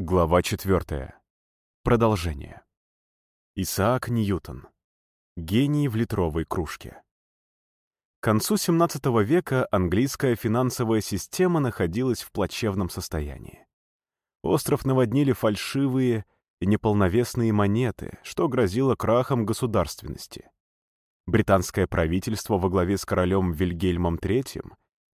Глава 4. Продолжение. Исаак Ньютон. Гений в литровой кружке. К концу XVII века английская финансовая система находилась в плачевном состоянии. Остров наводнили фальшивые и неполновесные монеты, что грозило крахом государственности. Британское правительство во главе с королем Вильгельмом III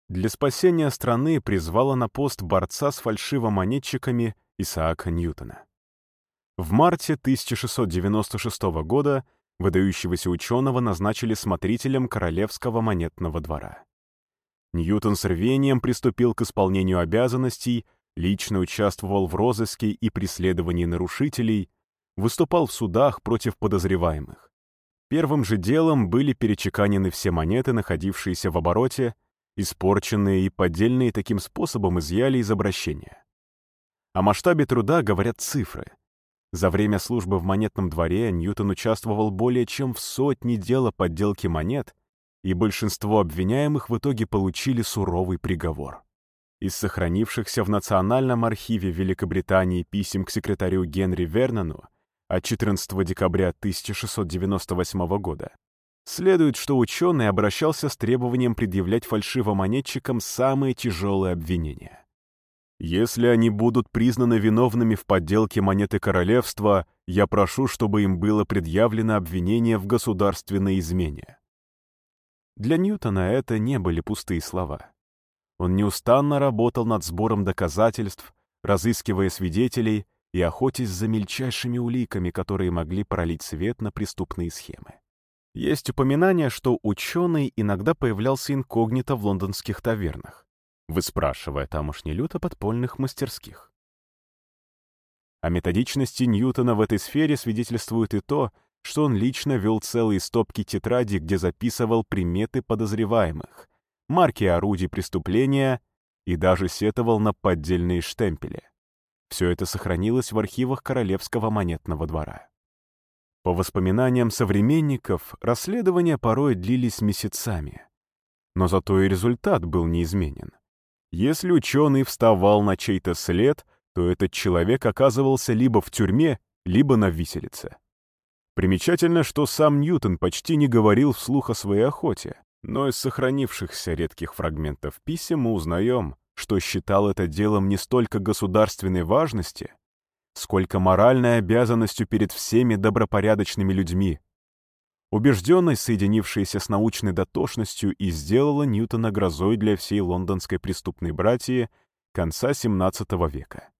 для спасения страны призвало на пост борца с фальшивомонетчиками Исаака Ньютона. В марте 1696 года выдающегося ученого назначили смотрителем Королевского монетного двора. Ньютон с рвением приступил к исполнению обязанностей, лично участвовал в розыске и преследовании нарушителей, выступал в судах против подозреваемых. Первым же делом были перечеканены все монеты, находившиеся в обороте, испорченные и поддельные таким способом изъяли из обращения. О масштабе труда говорят цифры. За время службы в монетном дворе Ньютон участвовал более чем в сотне дел о подделке монет, и большинство обвиняемых в итоге получили суровый приговор. Из сохранившихся в Национальном архиве Великобритании писем к секретарю Генри Вернону от 14 декабря 1698 года следует, что ученый обращался с требованием предъявлять фальшивомонетчикам самые тяжелые обвинения. Если они будут признаны виновными в подделке монеты королевства, я прошу, чтобы им было предъявлено обвинение в государственной измене. Для Ньютона это не были пустые слова. Он неустанно работал над сбором доказательств, разыскивая свидетелей и охотясь за мельчайшими уликами, которые могли пролить свет на преступные схемы. Есть упоминание, что ученый иногда появлялся инкогнито в лондонских тавернах выспрашивая тамошний люд о подпольных мастерских. О методичности Ньютона в этой сфере свидетельствует и то, что он лично вел целые стопки тетради, где записывал приметы подозреваемых, марки орудий преступления и даже сетовал на поддельные штемпели. Все это сохранилось в архивах Королевского монетного двора. По воспоминаниям современников, расследования порой длились месяцами. Но зато и результат был неизменен. Если ученый вставал на чей-то след, то этот человек оказывался либо в тюрьме, либо на виселице. Примечательно, что сам Ньютон почти не говорил вслух о своей охоте, но из сохранившихся редких фрагментов писем мы узнаем, что считал это делом не столько государственной важности, сколько моральной обязанностью перед всеми добропорядочными людьми, Убежденность, соединившаяся с научной дотошностью, и сделала Ньютона грозой для всей лондонской преступной братьи конца XVII века.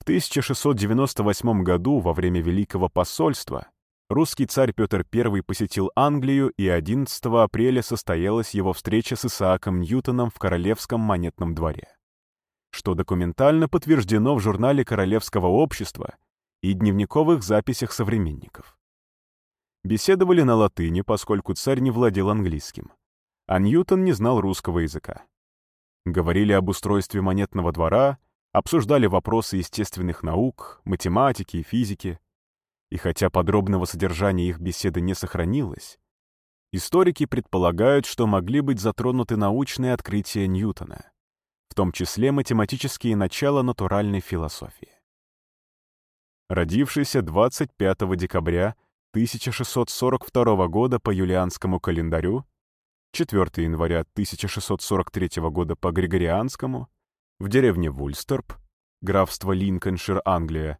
В 1698 году, во время Великого посольства, русский царь Петр I посетил Англию, и 11 апреля состоялась его встреча с Исааком Ньютоном в Королевском монетном дворе, что документально подтверждено в журнале Королевского общества и дневниковых записях современников. Беседовали на латыни, поскольку царь не владел английским, а Ньютон не знал русского языка. Говорили об устройстве монетного двора, обсуждали вопросы естественных наук, математики и физики. И хотя подробного содержания их беседы не сохранилось, историки предполагают, что могли быть затронуты научные открытия Ньютона, в том числе математические начала натуральной философии. Родившийся 25 декабря 1642 года по юлианскому календарю, 4 января 1643 года по григорианскому, в деревне Вульстерп, графство Линкольншир, Англия,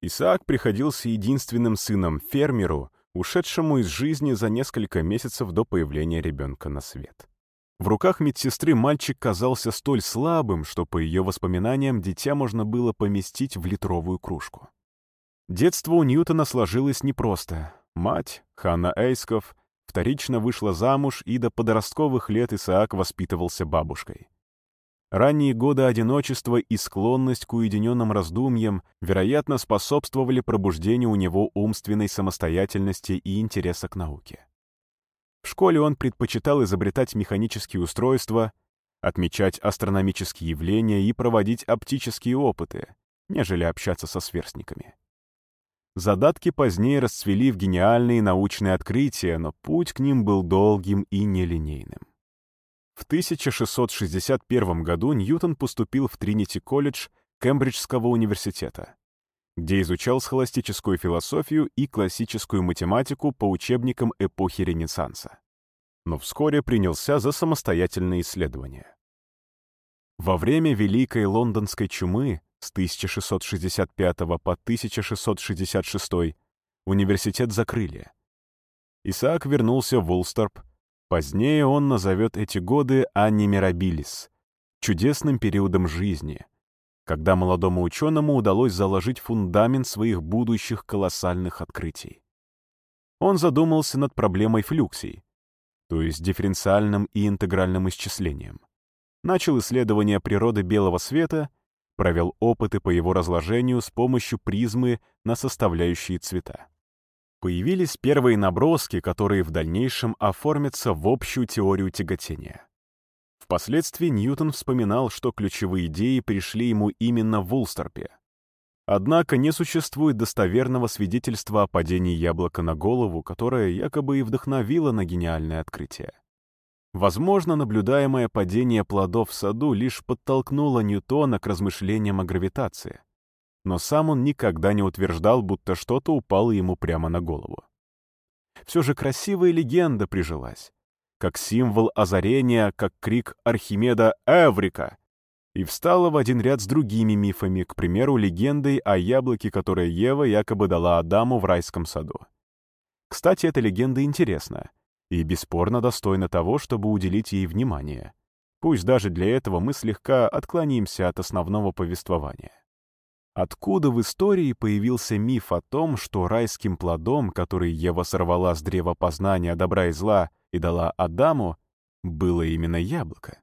Исаак приходился единственным сыном фермеру, ушедшему из жизни за несколько месяцев до появления ребенка на свет. В руках медсестры мальчик казался столь слабым, что, по ее воспоминаниям, дитя можно было поместить в литровую кружку. Детство у Ньютона сложилось непросто. Мать, Ханна Эйсков, вторично вышла замуж, и до подростковых лет Исаак воспитывался бабушкой. Ранние годы одиночества и склонность к уединенным раздумьям, вероятно, способствовали пробуждению у него умственной самостоятельности и интереса к науке. В школе он предпочитал изобретать механические устройства, отмечать астрономические явления и проводить оптические опыты, нежели общаться со сверстниками. Задатки позднее расцвели в гениальные научные открытия, но путь к ним был долгим и нелинейным. В 1661 году Ньютон поступил в Тринити-колледж Кембриджского университета, где изучал схоластическую философию и классическую математику по учебникам эпохи Ренессанса. Но вскоре принялся за самостоятельные исследования. Во время Великой Лондонской чумы с 1665 по 1666 университет закрыли. Исаак вернулся в Улсторп. Позднее он назовет эти годы Анни Мирабилис, чудесным периодом жизни, когда молодому ученому удалось заложить фундамент своих будущих колоссальных открытий. Он задумался над проблемой флюксий, то есть дифференциальным и интегральным исчислением. Начал исследование природы белого света, провел опыты по его разложению с помощью призмы на составляющие цвета. Появились первые наброски, которые в дальнейшем оформятся в общую теорию тяготения. Впоследствии Ньютон вспоминал, что ключевые идеи пришли ему именно в Улсторпе. Однако не существует достоверного свидетельства о падении яблока на голову, которое якобы и вдохновило на гениальное открытие. Возможно, наблюдаемое падение плодов в саду лишь подтолкнуло Ньютона к размышлениям о гравитации. Но сам он никогда не утверждал, будто что-то упало ему прямо на голову. Все же красивая легенда прижилась как символ озарения, как крик Архимеда «Эврика!» и встала в один ряд с другими мифами, к примеру, легендой о яблоке, которое Ева якобы дала Адаму в райском саду. Кстати, эта легенда интересна и бесспорно достойна того, чтобы уделить ей внимание. Пусть даже для этого мы слегка отклонимся от основного повествования. Откуда в истории появился миф о том, что райским плодом, который Ева сорвала с древа познания добра и зла и дала Адаму, было именно яблоко?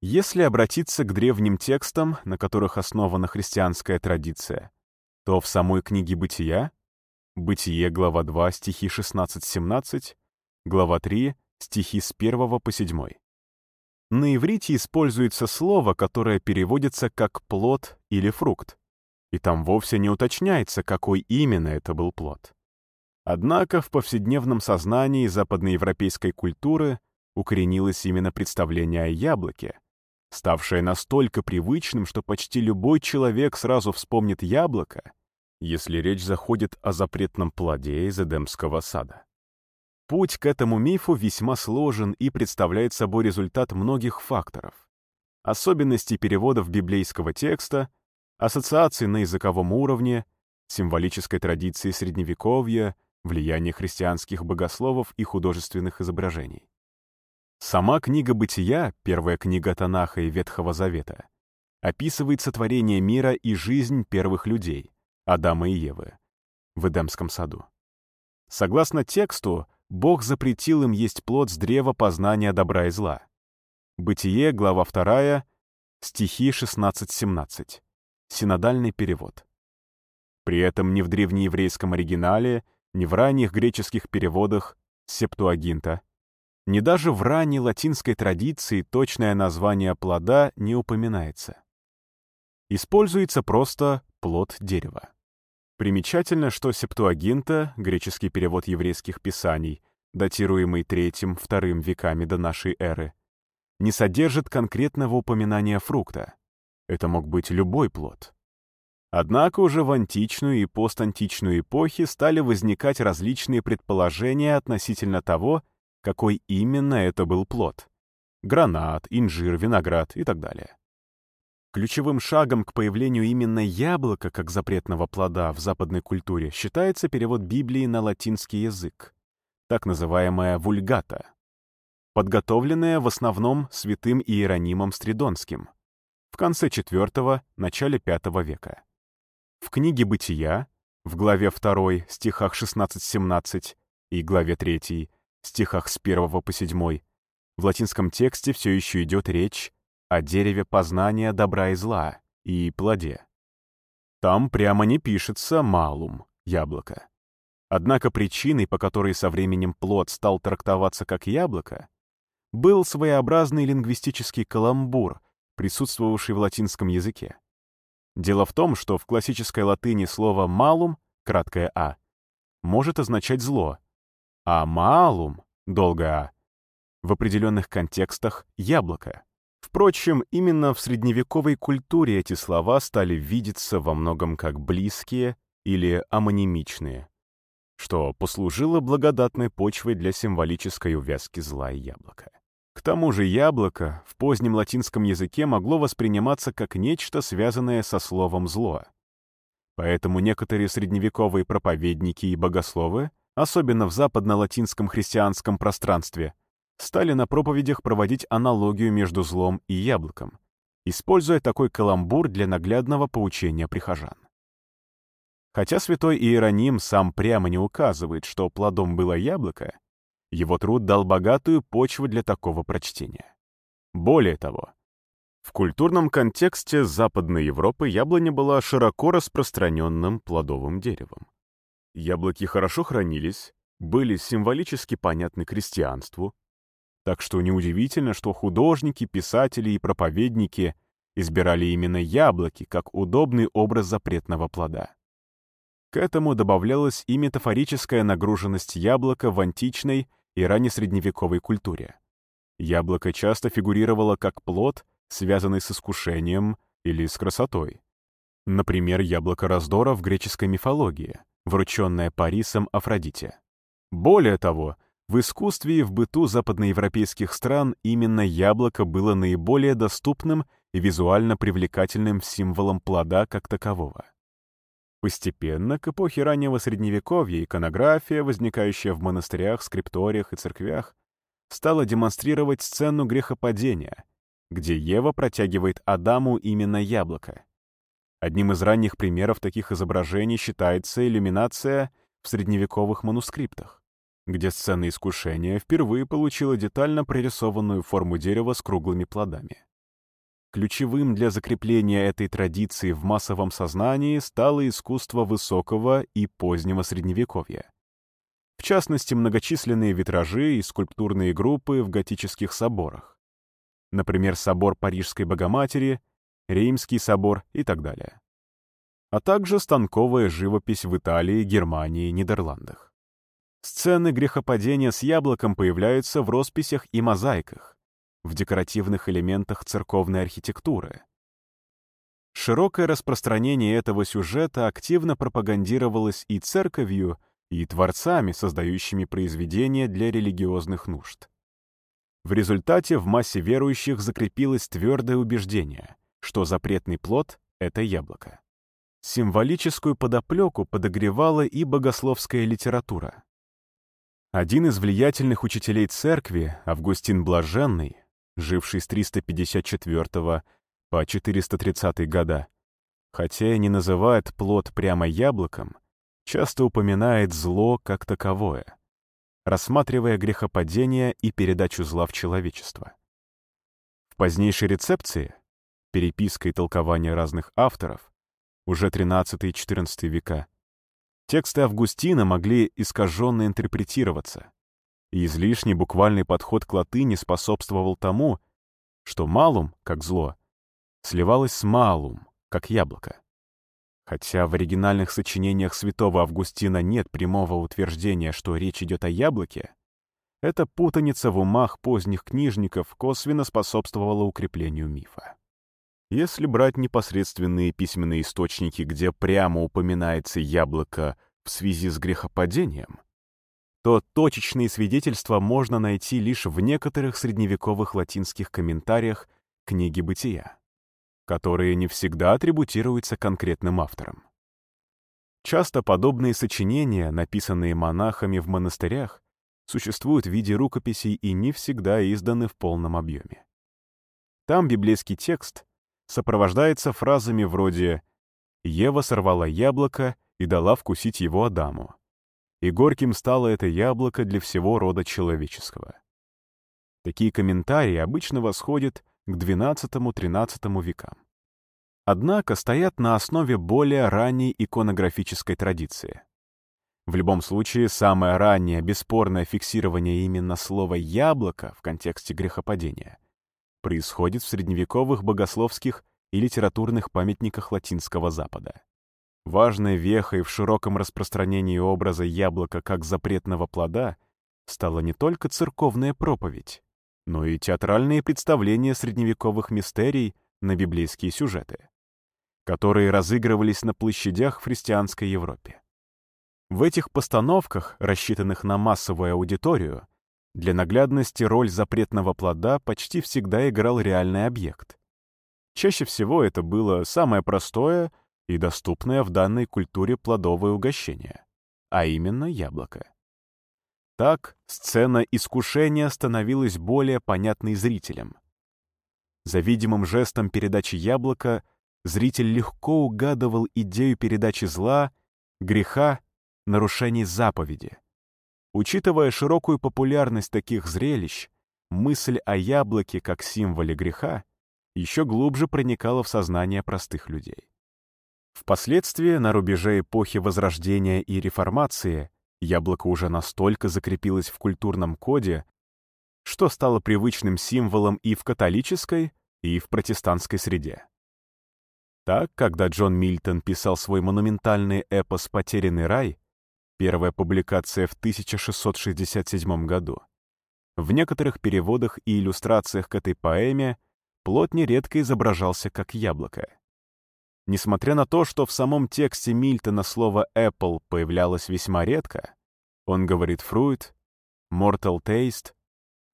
Если обратиться к древним текстам, на которых основана христианская традиция, то в самой книге «Бытия» Бытие, глава 2, стихи 16-17, глава 3, стихи с 1 по 7. На иврите используется слово, которое переводится как «плод» или «фрукт», и там вовсе не уточняется, какой именно это был плод. Однако в повседневном сознании западноевропейской культуры укоренилось именно представление о яблоке, ставшее настолько привычным, что почти любой человек сразу вспомнит яблоко, если речь заходит о запретном плоде из Эдемского сада. Путь к этому мифу весьма сложен и представляет собой результат многих факторов. Особенности переводов библейского текста — ассоциации на языковом уровне, символической традиции Средневековья, влияние христианских богословов и художественных изображений. Сама книга «Бытия», первая книга Танаха и Ветхого Завета, описывает сотворение мира и жизнь первых людей, Адама и Евы, в Эдемском саду. Согласно тексту, Бог запретил им есть плод с древа познания добра и зла. Бытие, глава 2, стихи 16-17 синодальный перевод. При этом ни в древнееврейском оригинале, ни в ранних греческих переводах Септуагинта, ни даже в ранней латинской традиции точное название плода не упоминается. Используется просто плод дерева. Примечательно, что Септуагинта, греческий перевод еврейских писаний, датируемый III-II веками до нашей эры, не содержит конкретного упоминания фрукта. Это мог быть любой плод. Однако уже в античную и постантичную эпохи стали возникать различные предположения относительно того, какой именно это был плод. Гранат, инжир, виноград и так далее. Ключевым шагом к появлению именно яблока как запретного плода в западной культуре считается перевод Библии на латинский язык, так называемая вульгата, подготовленная в основном святым Иеронимом Стридонским — в конце IV – начале V века. В книге «Бытия» в главе 2, стихах 16-17 и главе 3, стихах с 1 по 7 в латинском тексте все еще идет речь о дереве познания добра и зла и плоде. Там прямо не пишется «малум» — яблоко. Однако причиной, по которой со временем плод стал трактоваться как яблоко, был своеобразный лингвистический каламбур — присутствовавший в латинском языке. Дело в том, что в классической латыни слово «малум», краткое «а», может означать зло, а «малум», долгое «а», в определенных контекстах — яблоко, Впрочем, именно в средневековой культуре эти слова стали видеться во многом как близкие или амонимичные, что послужило благодатной почвой для символической увязки зла и яблока. К тому же яблоко в позднем латинском языке могло восприниматься как нечто, связанное со словом «зло». Поэтому некоторые средневековые проповедники и богословы, особенно в западно-латинском христианском пространстве, стали на проповедях проводить аналогию между злом и яблоком, используя такой каламбур для наглядного поучения прихожан. Хотя святой Иероним сам прямо не указывает, что плодом было яблоко, его труд дал богатую почву для такого прочтения. Более того, в культурном контексте Западной Европы яблоня была широко распространенным плодовым деревом. Яблоки хорошо хранились, были символически понятны крестьянству, так что неудивительно, что художники, писатели и проповедники избирали именно яблоки как удобный образ запретного плода. К этому добавлялась и метафорическая нагруженность яблока в античной и раннесредневековой культуре. Яблоко часто фигурировало как плод, связанный с искушением или с красотой. Например, яблоко раздора в греческой мифологии, врученное Парисом Афродите. Более того, в искусстве и в быту западноевропейских стран именно яблоко было наиболее доступным и визуально привлекательным символом плода как такового. Постепенно, к эпохе раннего Средневековья, иконография, возникающая в монастырях, скрипториях и церквях, стала демонстрировать сцену грехопадения, где Ева протягивает Адаму именно яблоко. Одним из ранних примеров таких изображений считается иллюминация в средневековых манускриптах где сцена искушения впервые получила детально прорисованную форму дерева с круглыми плодами. Ключевым для закрепления этой традиции в массовом сознании стало искусство высокого и позднего Средневековья. В частности, многочисленные витражи и скульптурные группы в готических соборах. Например, собор Парижской Богоматери, Римский собор и так далее. А также станковая живопись в Италии, Германии, Нидерландах. Сцены грехопадения с яблоком появляются в росписях и мозаиках, в декоративных элементах церковной архитектуры. Широкое распространение этого сюжета активно пропагандировалось и церковью, и творцами, создающими произведения для религиозных нужд. В результате в массе верующих закрепилось твердое убеждение, что запретный плод — это яблоко. Символическую подоплеку подогревала и богословская литература. Один из влиятельных учителей церкви, Августин Блаженный, живший с 354 по 430 года, хотя и не называет плод прямо яблоком, часто упоминает зло как таковое, рассматривая грехопадение и передачу зла в человечество. В позднейшей рецепции, переписка и толкование разных авторов, уже 13 и 14 века, Тексты Августина могли искаженно интерпретироваться, и излишний буквальный подход к латыни способствовал тому, что малум, как зло, сливалось с малум, как яблоко. Хотя в оригинальных сочинениях святого Августина нет прямого утверждения, что речь идет о яблоке, эта путаница в умах поздних книжников косвенно способствовала укреплению мифа. Если брать непосредственные письменные источники, где прямо упоминается яблоко в связи с грехопадением, то точечные свидетельства можно найти лишь в некоторых средневековых латинских комментариях книги «Бытия», которые не всегда атрибутируются конкретным авторам. Часто подобные сочинения, написанные монахами в монастырях, существуют в виде рукописей и не всегда изданы в полном объеме. Там библейский текст сопровождается фразами вроде «Ева сорвала яблоко и дала вкусить его Адаму, и горьким стало это яблоко для всего рода человеческого». Такие комментарии обычно восходят к XII-XIII векам. Однако стоят на основе более ранней иконографической традиции. В любом случае, самое раннее бесспорное фиксирование именно слова «яблоко» в контексте грехопадения происходит в средневековых богословских и литературных памятниках Латинского Запада. Важной вехой в широком распространении образа яблока как запретного плода стала не только церковная проповедь, но и театральные представления средневековых мистерий на библейские сюжеты, которые разыгрывались на площадях в христианской Европе. В этих постановках, рассчитанных на массовую аудиторию, для наглядности роль запретного плода почти всегда играл реальный объект. Чаще всего это было самое простое и доступное в данной культуре плодовое угощение, а именно яблоко. Так сцена искушения становилась более понятной зрителям. За видимым жестом передачи яблока зритель легко угадывал идею передачи зла, греха нарушений заповеди. Учитывая широкую популярность таких зрелищ, мысль о яблоке как символе греха еще глубже проникала в сознание простых людей. Впоследствии, на рубеже эпохи Возрождения и Реформации, яблоко уже настолько закрепилось в культурном коде, что стало привычным символом и в католической, и в протестантской среде. Так, когда Джон Мильтон писал свой монументальный эпос «Потерянный рай», Первая публикация в 1667 году. В некоторых переводах и иллюстрациях к этой поэме плод нередко изображался как яблоко. Несмотря на то, что в самом тексте Мильтона слово «apple» появлялось весьма редко, он говорит «fruit», «mortal taste»,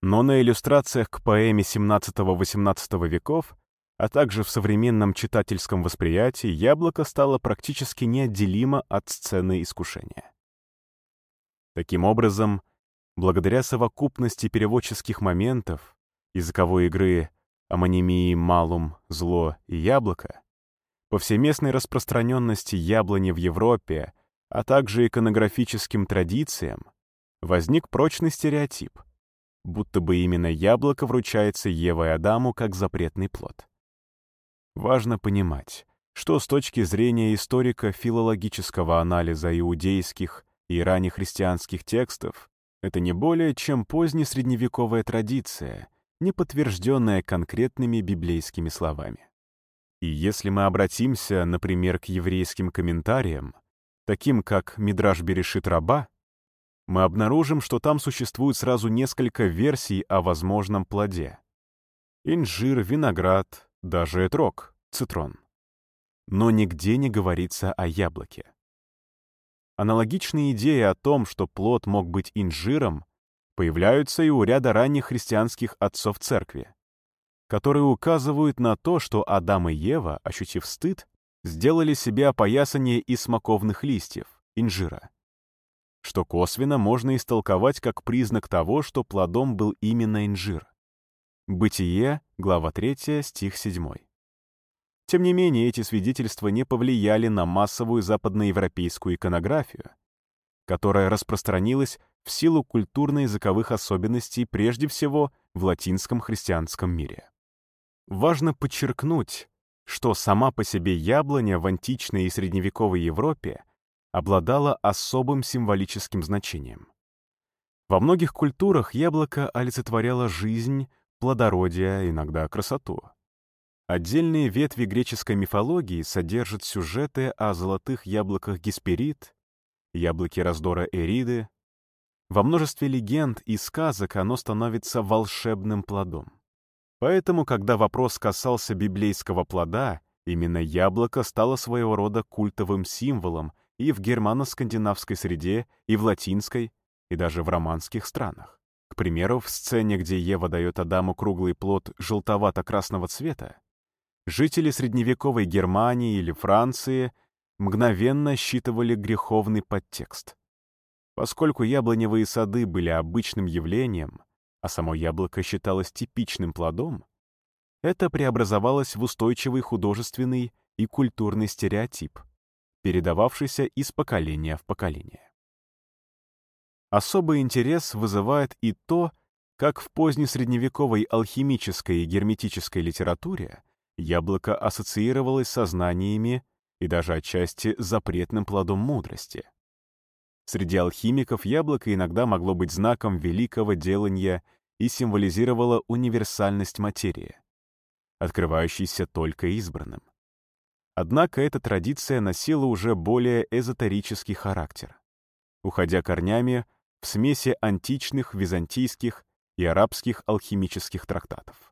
но на иллюстрациях к поэме XVII-XVIII веков, а также в современном читательском восприятии, яблоко стало практически неотделимо от сцены искушения. Таким образом, благодаря совокупности переводческих моментов, языковой игры амонимии «малум», «зло» и «яблоко», повсеместной распространенности яблони в Европе, а также иконографическим традициям, возник прочный стереотип, будто бы именно яблоко вручается Евой Адаму как запретный плод. Важно понимать, что с точки зрения историка филологического анализа иудейских и раннехристианских текстов это не более чем позднесредневековая традиция, не подтвержденная конкретными библейскими словами. И если мы обратимся, например, к еврейским комментариям, таким как Мидраш Берешит Раба, мы обнаружим, что там существует сразу несколько версий о возможном плоде. Инжир, виноград, даже этрог, цитрон. Но нигде не говорится о яблоке. Аналогичные идеи о том, что плод мог быть инжиром, появляются и у ряда ранних христианских отцов церкви, которые указывают на то, что Адам и Ева, ощутив стыд, сделали себе опоясание из смоковных листьев, инжира, что косвенно можно истолковать как признак того, что плодом был именно инжир. Бытие, глава 3, стих 7. Тем не менее, эти свидетельства не повлияли на массовую западноевропейскую иконографию, которая распространилась в силу культурно-языковых особенностей прежде всего в латинском христианском мире. Важно подчеркнуть, что сама по себе яблоня в античной и средневековой Европе обладала особым символическим значением. Во многих культурах яблоко олицетворяло жизнь, плодородие, иногда красоту. Отдельные ветви греческой мифологии содержат сюжеты о золотых яблоках Гесперид, яблоке раздора Эриды. Во множестве легенд и сказок оно становится волшебным плодом. Поэтому, когда вопрос касался библейского плода, именно яблоко стало своего рода культовым символом и в германо-скандинавской среде, и в латинской, и даже в романских странах. К примеру, в сцене, где Ева дает Адаму круглый плод желтовато-красного цвета, жители средневековой Германии или Франции мгновенно считывали греховный подтекст. Поскольку яблоневые сады были обычным явлением, а само яблоко считалось типичным плодом, это преобразовалось в устойчивый художественный и культурный стереотип, передававшийся из поколения в поколение. Особый интерес вызывает и то, как в позднесредневековой алхимической и герметической литературе Яблоко ассоциировалось со знаниями и даже отчасти запретным плодом мудрости. Среди алхимиков яблоко иногда могло быть знаком великого делания и символизировало универсальность материи, открывающейся только избранным. Однако эта традиция носила уже более эзотерический характер, уходя корнями в смеси античных, византийских и арабских алхимических трактатов.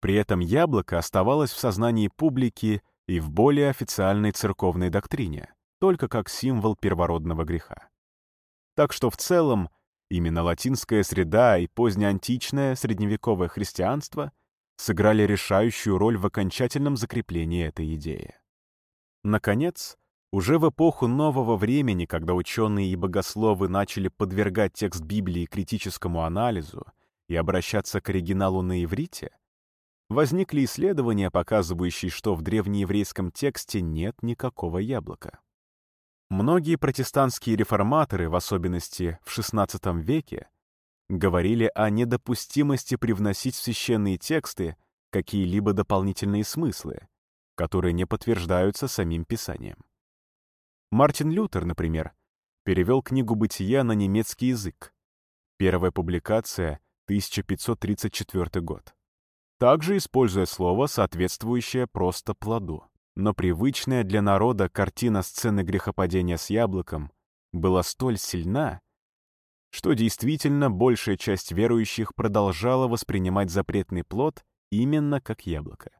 При этом яблоко оставалось в сознании публики и в более официальной церковной доктрине, только как символ первородного греха. Так что в целом именно латинская среда и позднеантичное средневековое христианство сыграли решающую роль в окончательном закреплении этой идеи. Наконец, уже в эпоху нового времени, когда ученые и богословы начали подвергать текст Библии критическому анализу и обращаться к оригиналу на иврите, возникли исследования, показывающие, что в древнееврейском тексте нет никакого яблока. Многие протестантские реформаторы, в особенности в XVI веке, говорили о недопустимости привносить в священные тексты какие-либо дополнительные смыслы, которые не подтверждаются самим Писанием. Мартин Лютер, например, перевел книгу «Бытия» на немецкий язык. Первая публикация — 1534 год. Также используя слово, соответствующее просто плоду. Но привычная для народа картина сцены грехопадения с яблоком была столь сильна, что действительно большая часть верующих продолжала воспринимать запретный плод именно как яблоко.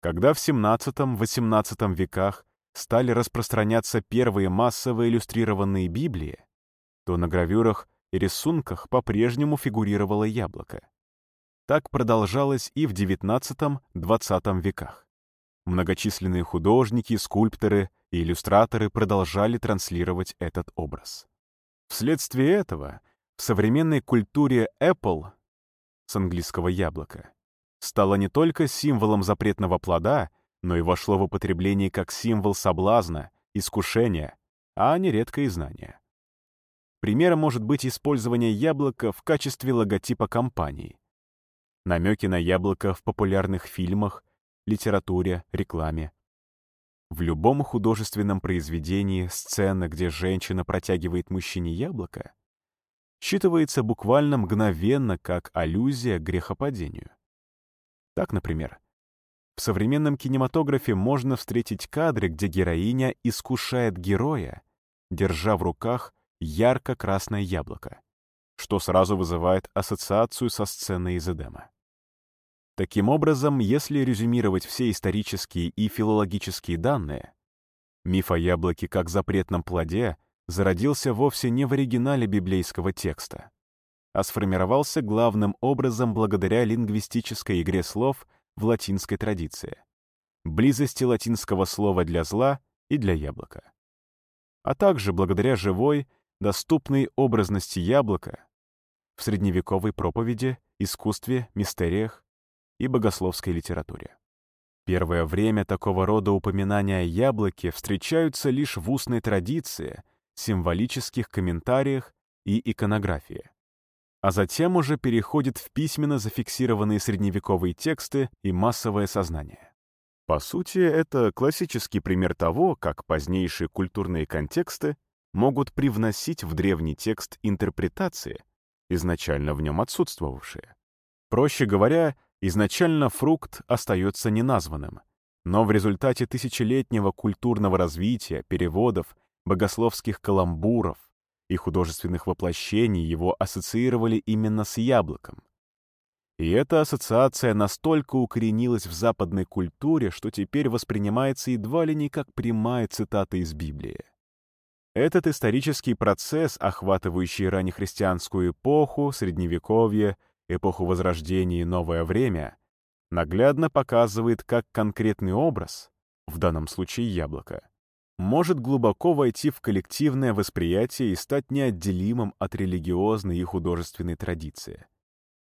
Когда в XVII-XVIII веках стали распространяться первые массовые иллюстрированные Библии, то на гравюрах и рисунках по-прежнему фигурировало яблоко. Так продолжалось и в XIX-XX веках. Многочисленные художники, скульпторы и иллюстраторы продолжали транслировать этот образ. Вследствие этого в современной культуре Apple с английского яблока стало не только символом запретного плода, но и вошло в употребление как символ соблазна, искушения, а нередко и знания. Примером может быть использование яблока в качестве логотипа компании. Намеки на яблоко в популярных фильмах, литературе, рекламе. В любом художественном произведении сцена, где женщина протягивает мужчине яблоко, считывается буквально мгновенно как аллюзия к грехопадению. Так, например, в современном кинематографе можно встретить кадры, где героиня искушает героя, держа в руках ярко-красное яблоко, что сразу вызывает ассоциацию со сценой из Эдема. Таким образом, если резюмировать все исторические и филологические данные, миф о яблоке как запретном плоде зародился вовсе не в оригинале библейского текста, а сформировался главным образом благодаря лингвистической игре слов в латинской традиции, близости латинского слова для зла и для яблока, а также благодаря живой, доступной образности яблока в средневековой проповеди, искусстве, мистериях и богословской литературе. Первое время такого рода упоминания о яблоке встречаются лишь в устной традиции, символических комментариях и иконографии. А затем уже переходит в письменно зафиксированные средневековые тексты и массовое сознание. По сути, это классический пример того, как позднейшие культурные контексты могут привносить в древний текст интерпретации, изначально в нем отсутствовавшие. Проще говоря, Изначально фрукт остается неназванным, но в результате тысячелетнего культурного развития, переводов, богословских каламбуров и художественных воплощений его ассоциировали именно с яблоком. И эта ассоциация настолько укоренилась в западной культуре, что теперь воспринимается едва ли не как прямая цитата из Библии. Этот исторический процесс, охватывающий раннехристианскую эпоху, Средневековье, эпоху Возрождения и новое время, наглядно показывает, как конкретный образ, в данном случае яблоко, может глубоко войти в коллективное восприятие и стать неотделимым от религиозной и художественной традиции,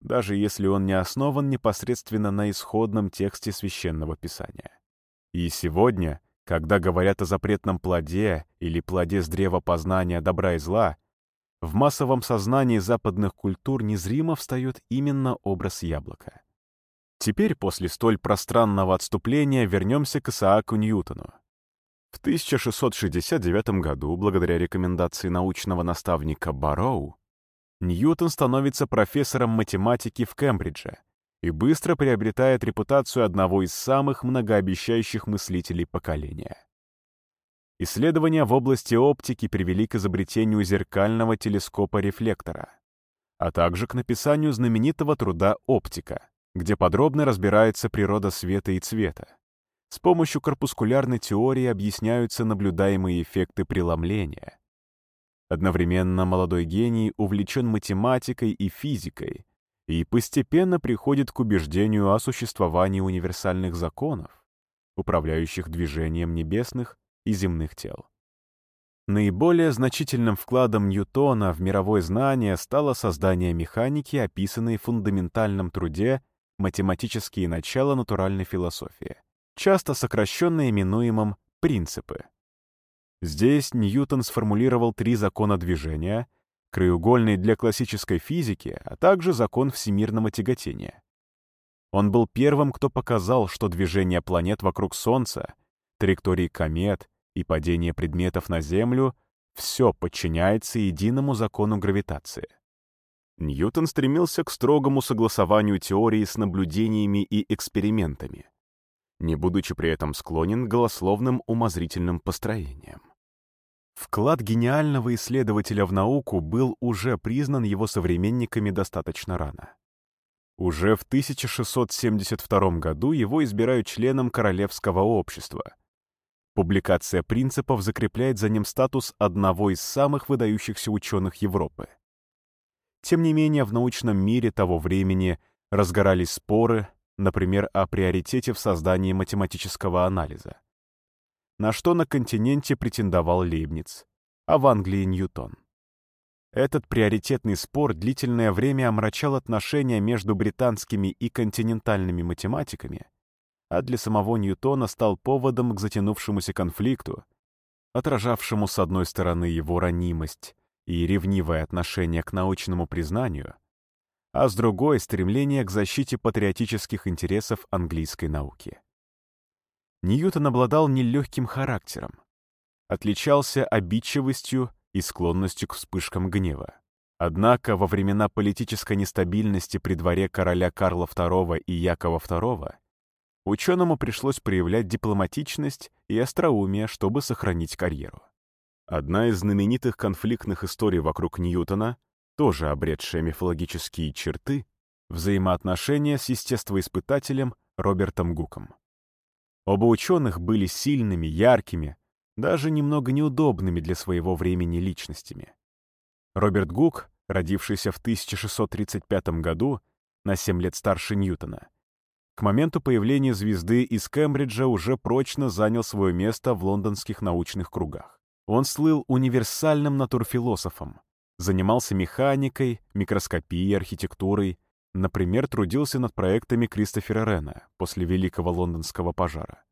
даже если он не основан непосредственно на исходном тексте Священного Писания. И сегодня, когда говорят о запретном плоде или плоде с древа познания добра и зла, в массовом сознании западных культур незримо встает именно образ яблока. Теперь, после столь пространного отступления, вернемся к Исааку Ньютону. В 1669 году, благодаря рекомендации научного наставника Барроу, Ньютон становится профессором математики в Кембридже и быстро приобретает репутацию одного из самых многообещающих мыслителей поколения. Исследования в области оптики привели к изобретению зеркального телескопа-рефлектора. а также к написанию знаменитого труда «Оптика», где подробно разбирается природа света и цвета. С помощью корпускулярной теории объясняются наблюдаемые эффекты преломления. Одновременно молодой гений увлечен математикой и физикой и постепенно приходит к убеждению о существовании универсальных законов, управляющих движением небесных и земных тел. Наиболее значительным вкладом Ньютона в мировое знание стало создание механики, описанной в фундаментальном труде «Математические начала натуральной философии», часто сокращенно именуемом «принципы». Здесь Ньютон сформулировал три закона движения, краеугольный для классической физики, а также закон всемирного тяготения. Он был первым, кто показал, что движение планет вокруг Солнца, траектории комет и падение предметов на Землю — все подчиняется единому закону гравитации. Ньютон стремился к строгому согласованию теории с наблюдениями и экспериментами, не будучи при этом склонен к голословным умозрительным построениям. Вклад гениального исследователя в науку был уже признан его современниками достаточно рано. Уже в 1672 году его избирают членом Королевского общества, Публикация принципов закрепляет за ним статус одного из самых выдающихся ученых Европы. Тем не менее, в научном мире того времени разгорались споры, например, о приоритете в создании математического анализа. На что на континенте претендовал Лейбниц, а в Англии Ньютон. Этот приоритетный спор длительное время омрачал отношения между британскими и континентальными математиками, а для самого Ньютона стал поводом к затянувшемуся конфликту, отражавшему с одной стороны его ранимость и ревнивое отношение к научному признанию, а с другой — стремление к защите патриотических интересов английской науки. Ньютон обладал нелегким характером, отличался обидчивостью и склонностью к вспышкам гнева. Однако во времена политической нестабильности при дворе короля Карла II и Якова II ученому пришлось проявлять дипломатичность и остроумие, чтобы сохранить карьеру. Одна из знаменитых конфликтных историй вокруг Ньютона, тоже обретшая мифологические черты, взаимоотношения с естествоиспытателем Робертом Гуком. Оба ученых были сильными, яркими, даже немного неудобными для своего времени личностями. Роберт Гук, родившийся в 1635 году, на 7 лет старше Ньютона, к моменту появления звезды из Кембриджа уже прочно занял свое место в лондонских научных кругах. Он слыл универсальным натурфилософом, занимался механикой, микроскопией, архитектурой, например, трудился над проектами Кристофера Рена после Великого лондонского пожара.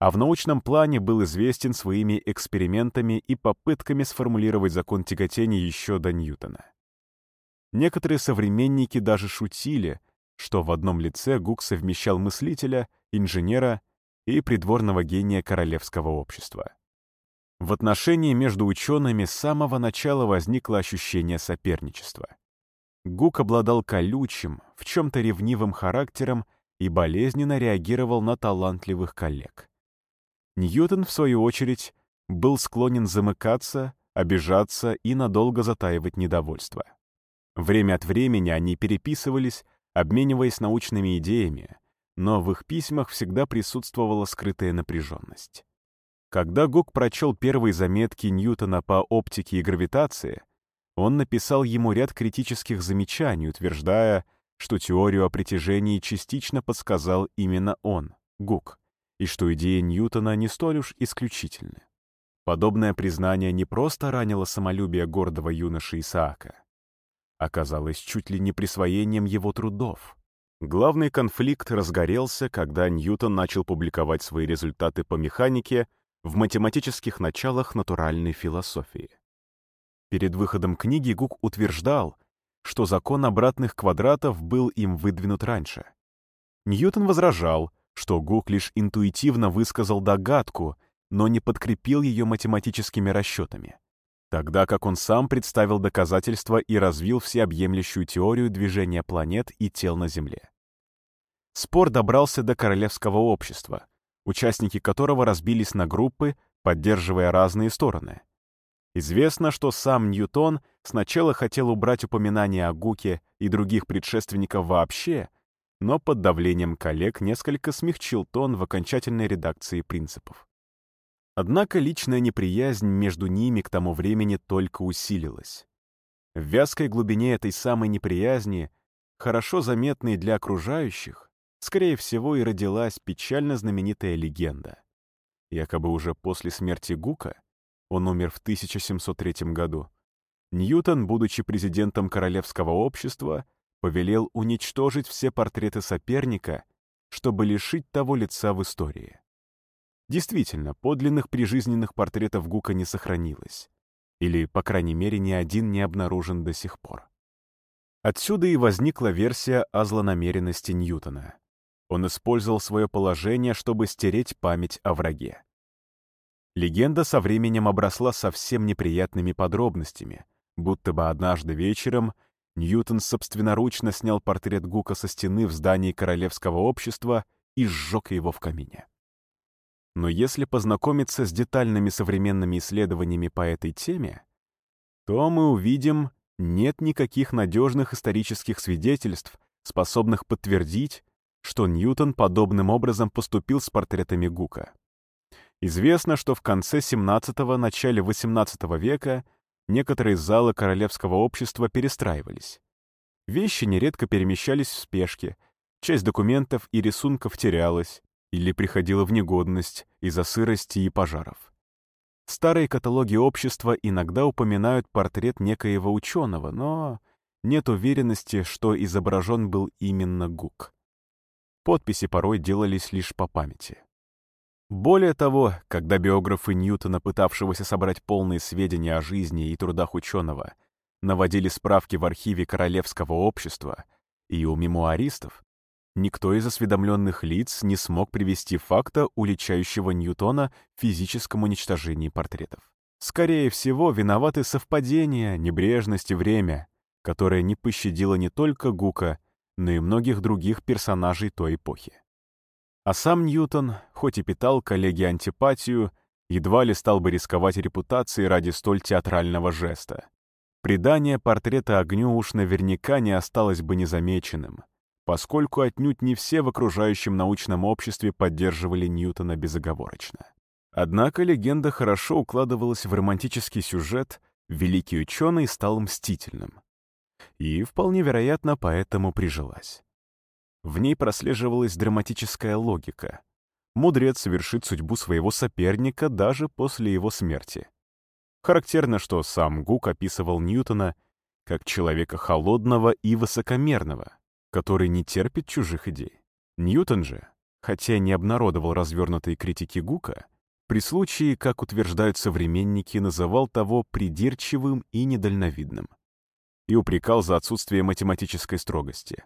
А в научном плане был известен своими экспериментами и попытками сформулировать закон тяготения еще до Ньютона. Некоторые современники даже шутили — что в одном лице Гук совмещал мыслителя, инженера и придворного гения королевского общества. В отношении между учеными с самого начала возникло ощущение соперничества. Гук обладал колючим, в чем-то ревнивым характером и болезненно реагировал на талантливых коллег. Ньютон, в свою очередь, был склонен замыкаться, обижаться и надолго затаивать недовольство. Время от времени они переписывались, обмениваясь научными идеями, но в их письмах всегда присутствовала скрытая напряженность. Когда Гук прочел первые заметки Ньютона по оптике и гравитации, он написал ему ряд критических замечаний, утверждая, что теорию о притяжении частично подсказал именно он, Гук, и что идеи Ньютона не столь уж исключительны. Подобное признание не просто ранило самолюбие гордого юноши Исаака, оказалось чуть ли не присвоением его трудов. Главный конфликт разгорелся, когда Ньютон начал публиковать свои результаты по механике в математических началах натуральной философии. Перед выходом книги Гук утверждал, что закон обратных квадратов был им выдвинут раньше. Ньютон возражал, что Гук лишь интуитивно высказал догадку, но не подкрепил ее математическими расчетами тогда как он сам представил доказательства и развил всеобъемлющую теорию движения планет и тел на Земле. Спор добрался до королевского общества, участники которого разбились на группы, поддерживая разные стороны. Известно, что сам Ньютон сначала хотел убрать упоминания о Гуке и других предшественников вообще, но под давлением коллег несколько смягчил тон в окончательной редакции принципов. Однако личная неприязнь между ними к тому времени только усилилась. В вязкой глубине этой самой неприязни, хорошо заметной для окружающих, скорее всего и родилась печально знаменитая легенда. Якобы уже после смерти Гука, он умер в 1703 году, Ньютон, будучи президентом Королевского общества, повелел уничтожить все портреты соперника, чтобы лишить того лица в истории. Действительно, подлинных прижизненных портретов Гука не сохранилось. Или, по крайней мере, ни один не обнаружен до сих пор. Отсюда и возникла версия о злонамеренности Ньютона. Он использовал свое положение, чтобы стереть память о враге. Легенда со временем обросла совсем неприятными подробностями, будто бы однажды вечером Ньютон собственноручно снял портрет Гука со стены в здании Королевского общества и сжег его в камине. Но если познакомиться с детальными современными исследованиями по этой теме, то мы увидим, нет никаких надежных исторических свидетельств, способных подтвердить, что Ньютон подобным образом поступил с портретами Гука. Известно, что в конце 17-го, начале 18 века некоторые залы королевского общества перестраивались. Вещи нередко перемещались в спешке, часть документов и рисунков терялась, или приходила в негодность из-за сырости и пожаров. Старые каталоги общества иногда упоминают портрет некоего ученого, но нет уверенности, что изображен был именно Гук. Подписи порой делались лишь по памяти. Более того, когда биографы Ньютона, пытавшегося собрать полные сведения о жизни и трудах ученого, наводили справки в архиве Королевского общества и у мемуаристов, Никто из осведомленных лиц не смог привести факта уличающего Ньютона в физическом уничтожении портретов. Скорее всего, виноваты совпадения, небрежность и время, которое не пощадило не только Гука, но и многих других персонажей той эпохи. А сам Ньютон, хоть и питал коллеге антипатию, едва ли стал бы рисковать репутацией ради столь театрального жеста. Предание портрета огню уж наверняка не осталось бы незамеченным — поскольку отнюдь не все в окружающем научном обществе поддерживали Ньютона безоговорочно. Однако легенда хорошо укладывалась в романтический сюжет «Великий ученый стал мстительным». И, вполне вероятно, поэтому прижилась. В ней прослеживалась драматическая логика. Мудрец совершит судьбу своего соперника даже после его смерти. Характерно, что сам Гук описывал Ньютона как человека холодного и высокомерного, который не терпит чужих идей. Ньютон же, хотя не обнародовал развернутой критики Гука, при случае, как утверждают современники, называл того придирчивым и недальновидным и упрекал за отсутствие математической строгости.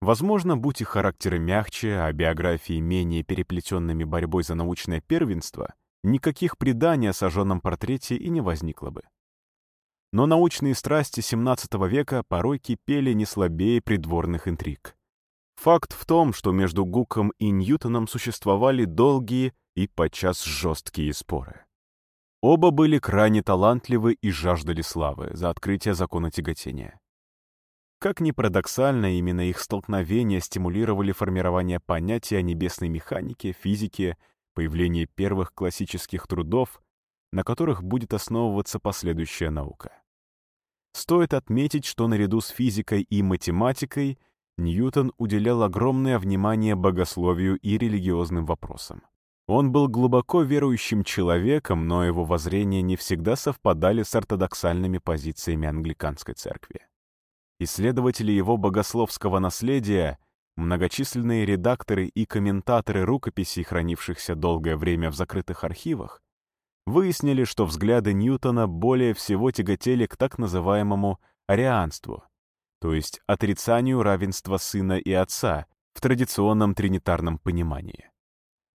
Возможно, будь их характеры мягче, а биографии менее переплетенными борьбой за научное первенство, никаких преданий о сожженном портрете и не возникло бы. Но научные страсти XVII века порой кипели не слабее придворных интриг. Факт в том, что между Гуком и Ньютоном существовали долгие и подчас жесткие споры. Оба были крайне талантливы и жаждали славы за открытие закона тяготения. Как ни парадоксально, именно их столкновения стимулировали формирование понятия о небесной механике, физике, появление первых классических трудов, на которых будет основываться последующая наука. Стоит отметить, что наряду с физикой и математикой Ньютон уделял огромное внимание богословию и религиозным вопросам. Он был глубоко верующим человеком, но его воззрения не всегда совпадали с ортодоксальными позициями англиканской церкви. Исследователи его богословского наследия, многочисленные редакторы и комментаторы рукописей, хранившихся долгое время в закрытых архивах, выяснили, что взгляды Ньютона более всего тяготели к так называемому арианству, то есть отрицанию равенства сына и отца в традиционном тринитарном понимании.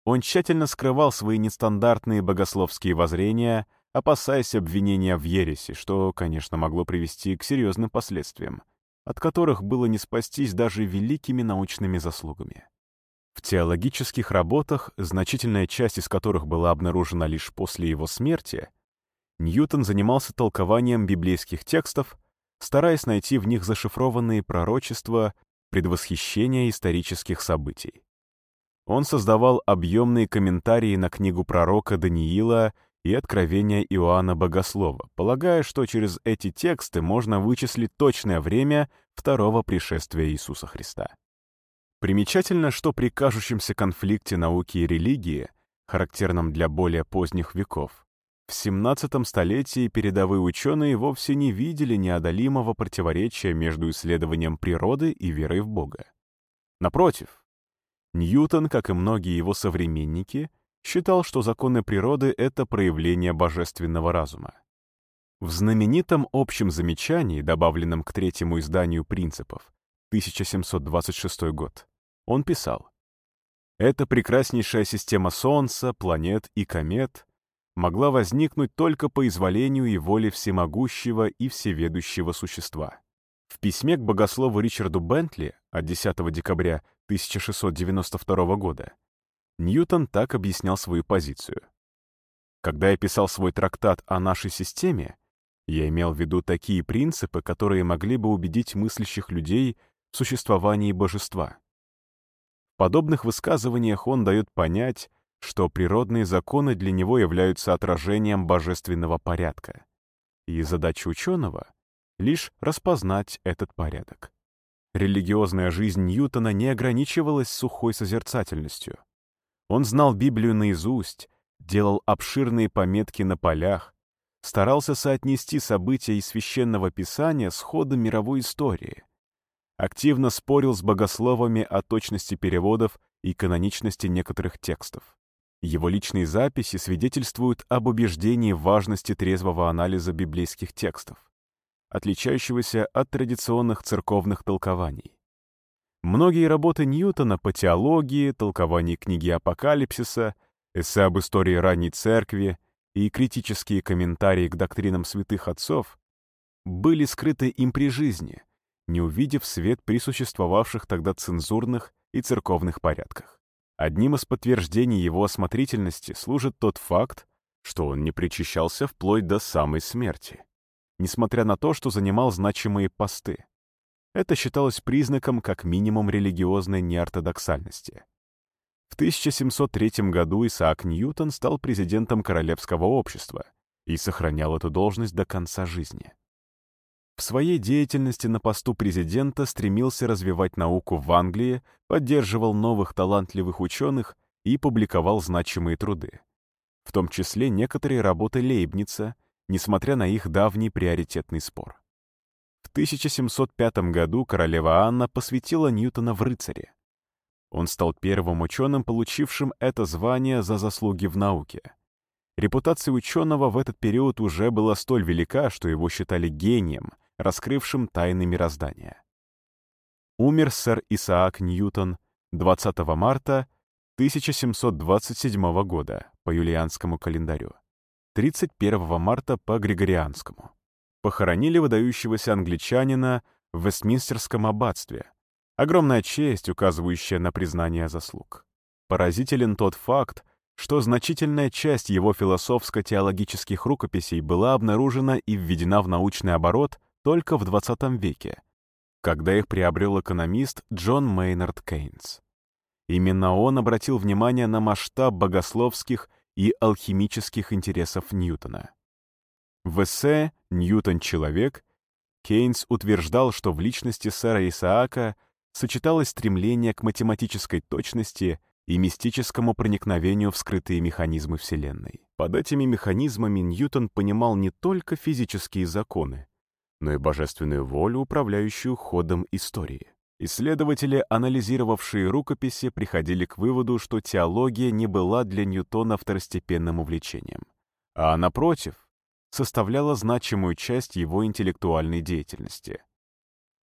Он тщательно скрывал свои нестандартные богословские воззрения, опасаясь обвинения в ереси, что, конечно, могло привести к серьезным последствиям, от которых было не спастись даже великими научными заслугами. В теологических работах, значительная часть из которых была обнаружена лишь после его смерти, Ньютон занимался толкованием библейских текстов, стараясь найти в них зашифрованные пророчества, предвосхищения исторических событий. Он создавал объемные комментарии на книгу пророка Даниила и откровения Иоанна Богослова, полагая, что через эти тексты можно вычислить точное время второго пришествия Иисуса Христа. Примечательно, что при кажущемся конфликте науки и религии, характерном для более поздних веков, в XVII столетии передовые ученые вовсе не видели неодолимого противоречия между исследованием природы и верой в Бога. Напротив, Ньютон, как и многие его современники, считал, что законы природы — это проявление божественного разума. В знаменитом общем замечании, добавленном к третьему изданию «Принципов», 1726 год, он писал, «Эта прекраснейшая система Солнца, планет и комет могла возникнуть только по изволению и воле всемогущего и всеведущего существа». В письме к богослову Ричарду Бентли от 10 декабря 1692 года Ньютон так объяснял свою позицию. Когда я писал свой трактат о нашей системе, я имел в виду такие принципы, которые могли бы убедить мыслящих людей в существовании божества. В подобных высказываниях он дает понять, что природные законы для него являются отражением божественного порядка, и задача ученого — лишь распознать этот порядок. Религиозная жизнь Ньютона не ограничивалась сухой созерцательностью. Он знал Библию наизусть, делал обширные пометки на полях, старался соотнести события из Священного Писания с ходом мировой истории, активно спорил с богословами о точности переводов и каноничности некоторых текстов. Его личные записи свидетельствуют об убеждении важности трезвого анализа библейских текстов, отличающегося от традиционных церковных толкований. Многие работы Ньютона по теологии, толковании книги Апокалипсиса, эссе об истории ранней церкви и критические комментарии к доктринам святых отцов были скрыты им при жизни, не увидев свет при существовавших тогда цензурных и церковных порядках. Одним из подтверждений его осмотрительности служит тот факт, что он не причащался вплоть до самой смерти, несмотря на то, что занимал значимые посты. Это считалось признаком как минимум религиозной неортодоксальности. В 1703 году Исаак Ньютон стал президентом Королевского общества и сохранял эту должность до конца жизни. В своей деятельности на посту президента стремился развивать науку в Англии, поддерживал новых талантливых ученых и публиковал значимые труды, в том числе некоторые работы Лейбница, несмотря на их давний приоритетный спор. В 1705 году королева Анна посвятила Ньютона в рыцаре. Он стал первым ученым, получившим это звание за заслуги в науке. Репутация ученого в этот период уже была столь велика, что его считали гением, раскрывшим тайны мироздания. Умер сэр Исаак Ньютон 20 марта 1727 года по юлианскому календарю, 31 марта по григорианскому похоронили выдающегося англичанина в Вестминстерском аббатстве. Огромная честь, указывающая на признание заслуг. Поразителен тот факт, что значительная часть его философско-теологических рукописей была обнаружена и введена в научный оборот только в XX веке, когда их приобрел экономист Джон Мейнард Кейнс. Именно он обратил внимание на масштаб богословских и алхимических интересов Ньютона. В эссе «Ньютон-человек» Кейнс утверждал, что в личности сэра Исаака сочеталось стремление к математической точности и мистическому проникновению в скрытые механизмы Вселенной. Под этими механизмами Ньютон понимал не только физические законы, но и божественную волю, управляющую ходом истории. Исследователи, анализировавшие рукописи, приходили к выводу, что теология не была для Ньютона второстепенным увлечением, а, напротив, составляла значимую часть его интеллектуальной деятельности.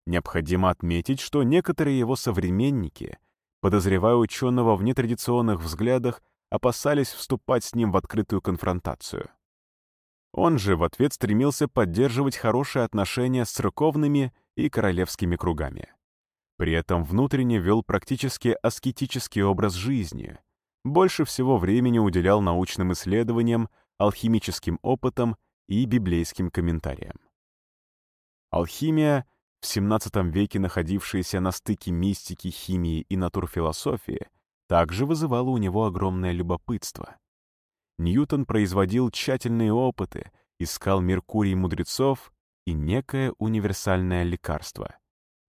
Необходимо отметить, что некоторые его современники, подозревая ученого в нетрадиционных взглядах, опасались вступать с ним в открытую конфронтацию. Он же в ответ стремился поддерживать хорошие отношения с церковными и королевскими кругами. При этом внутренне вел практически аскетический образ жизни, больше всего времени уделял научным исследованиям, алхимическим опытам и библейским комментариям. Алхимия, в XVII веке находившаяся на стыке мистики, химии и натурфилософии, также вызывала у него огромное любопытство. Ньютон производил тщательные опыты, искал Меркурий мудрецов и некое универсальное лекарство,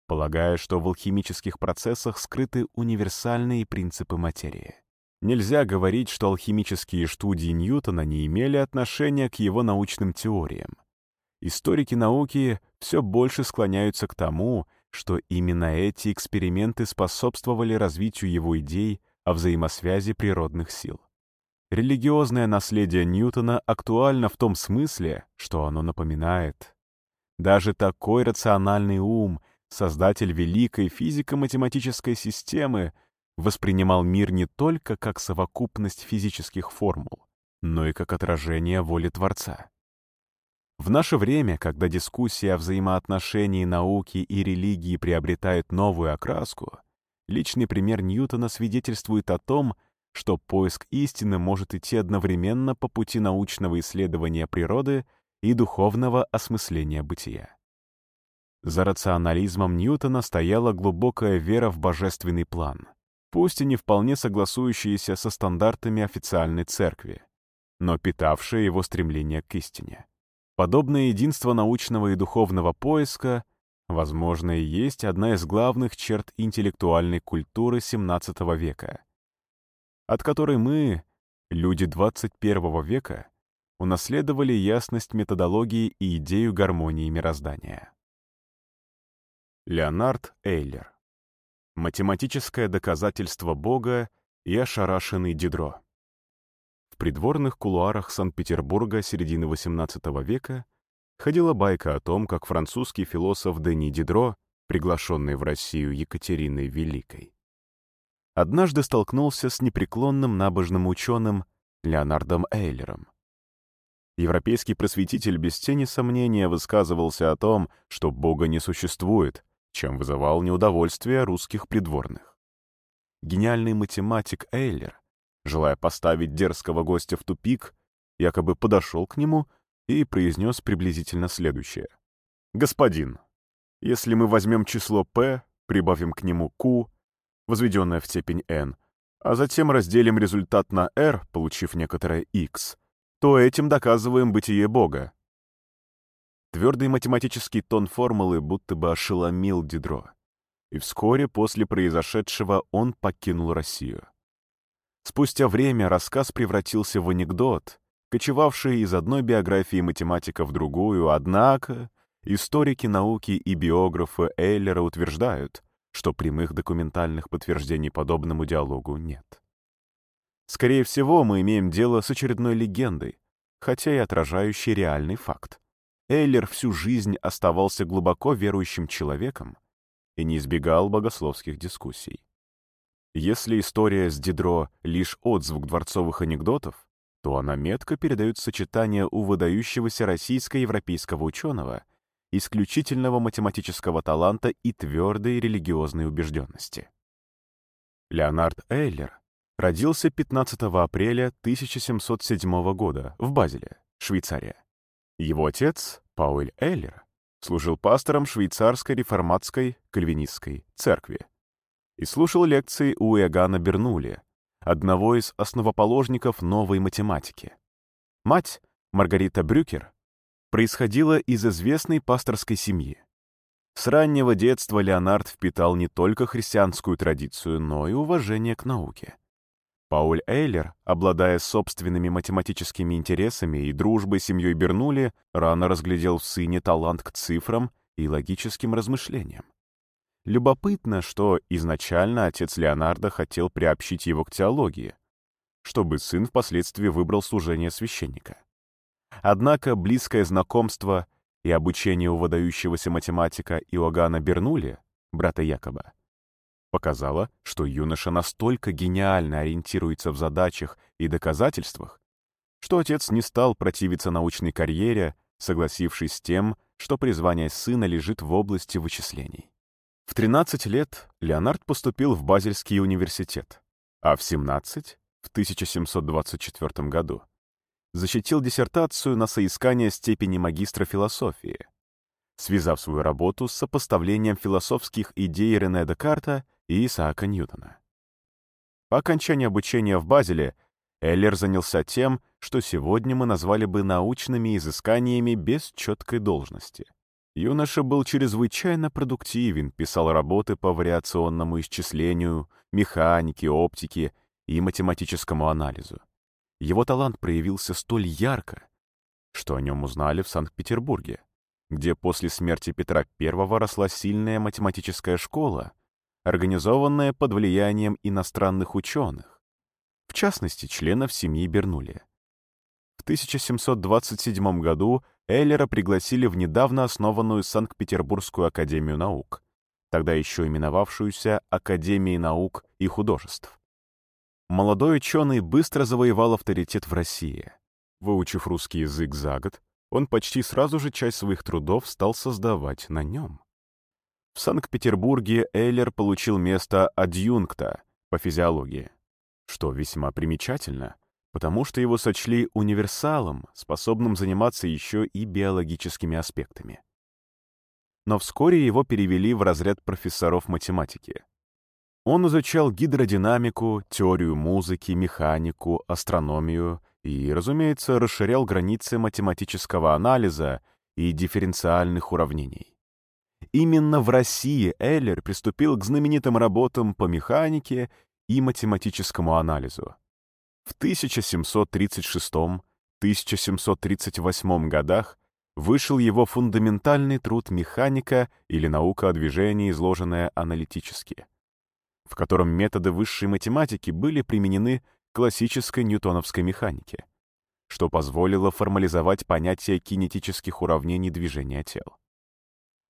полагая, что в алхимических процессах скрыты универсальные принципы материи. Нельзя говорить, что алхимические студии Ньютона не имели отношения к его научным теориям. Историки науки все больше склоняются к тому, что именно эти эксперименты способствовали развитию его идей о взаимосвязи природных сил. Религиозное наследие Ньютона актуально в том смысле, что оно напоминает. Даже такой рациональный ум, создатель великой физико-математической системы, воспринимал мир не только как совокупность физических формул, но и как отражение воли Творца. В наше время, когда дискуссия о взаимоотношении науки и религии приобретает новую окраску, личный пример Ньютона свидетельствует о том, что поиск истины может идти одновременно по пути научного исследования природы и духовного осмысления бытия. За рационализмом Ньютона стояла глубокая вера в божественный план — пусть и не вполне согласующиеся со стандартами официальной церкви, но питавшие его стремление к истине. Подобное единство научного и духовного поиска, возможно, и есть одна из главных черт интеллектуальной культуры XVII века, от которой мы, люди XXI века, унаследовали ясность методологии и идею гармонии мироздания. Леонард Эйлер математическое доказательство Бога и ошарашенный Дидро. В придворных кулуарах Санкт-Петербурга середины XVIII века ходила байка о том, как французский философ Дени Дидро, приглашенный в Россию Екатериной Великой, однажды столкнулся с непреклонным набожным ученым Леонардом Эйлером. Европейский просветитель без тени сомнения высказывался о том, что Бога не существует, чем вызывал неудовольствие русских придворных. Гениальный математик Эйлер, желая поставить дерзкого гостя в тупик, якобы подошел к нему и произнес приблизительно следующее. «Господин, если мы возьмем число p, прибавим к нему q, возведенное в степень n, а затем разделим результат на r, получив некоторое x, то этим доказываем бытие Бога. Твердый математический тон формулы будто бы ошеломил Дидро. И вскоре после произошедшего он покинул Россию. Спустя время рассказ превратился в анекдот, кочевавший из одной биографии математика в другую, однако историки науки и биографы Эйлера утверждают, что прямых документальных подтверждений подобному диалогу нет. Скорее всего, мы имеем дело с очередной легендой, хотя и отражающей реальный факт. Эйлер всю жизнь оставался глубоко верующим человеком и не избегал богословских дискуссий. Если история с Дидро — лишь отзвук дворцовых анекдотов, то она метко передает сочетание у выдающегося российско-европейского ученого, исключительного математического таланта и твердой религиозной убежденности. Леонард Эйлер родился 15 апреля 1707 года в Базеле, Швейцария. Его отец, Пауль Эйлер, служил пастором швейцарской реформатской кальвинистской церкви и слушал лекции у Иоганна Бернули, одного из основоположников новой математики. Мать, Маргарита Брюкер, происходила из известной пасторской семьи. С раннего детства Леонард впитал не только христианскую традицию, но и уважение к науке. Пауль Эйлер, обладая собственными математическими интересами и дружбой с семьей Бернули, рано разглядел в сыне талант к цифрам и логическим размышлениям. Любопытно, что изначально отец Леонардо хотел приобщить его к теологии, чтобы сын впоследствии выбрал служение священника. Однако близкое знакомство и обучение у выдающегося математика Иоганна Бернули, брата Якоба, показала, что юноша настолько гениально ориентируется в задачах и доказательствах, что отец не стал противиться научной карьере, согласившись с тем, что призвание сына лежит в области вычислений. В 13 лет Леонард поступил в Базельский университет, а в 17, в 1724 году, защитил диссертацию на соискание степени магистра философии, связав свою работу с сопоставлением философских идей Рене Декарта и Исаака Ньютона. По окончании обучения в Базеле Эллер занялся тем, что сегодня мы назвали бы научными изысканиями без четкой должности. Юноша был чрезвычайно продуктивен, писал работы по вариационному исчислению, механике, оптике и математическому анализу. Его талант проявился столь ярко, что о нем узнали в Санкт-Петербурге, где после смерти Петра I росла сильная математическая школа, организованная под влиянием иностранных ученых, в частности, членов семьи Бернули. В 1727 году Эйлера пригласили в недавно основанную Санкт-Петербургскую академию наук, тогда еще именовавшуюся Академией наук и художеств. Молодой ученый быстро завоевал авторитет в России. Выучив русский язык за год, он почти сразу же часть своих трудов стал создавать на нем. В Санкт-Петербурге Эйлер получил место адъюнкта по физиологии, что весьма примечательно, потому что его сочли универсалом, способным заниматься еще и биологическими аспектами. Но вскоре его перевели в разряд профессоров математики. Он изучал гидродинамику, теорию музыки, механику, астрономию и, разумеется, расширял границы математического анализа и дифференциальных уравнений. Именно в России Эйлер приступил к знаменитым работам по механике и математическому анализу. В 1736-1738 годах вышел его фундаментальный труд «Механика» или «Наука о движении, изложенная аналитически», в котором методы высшей математики были применены классической ньютоновской механике, что позволило формализовать понятие кинетических уравнений движения тел.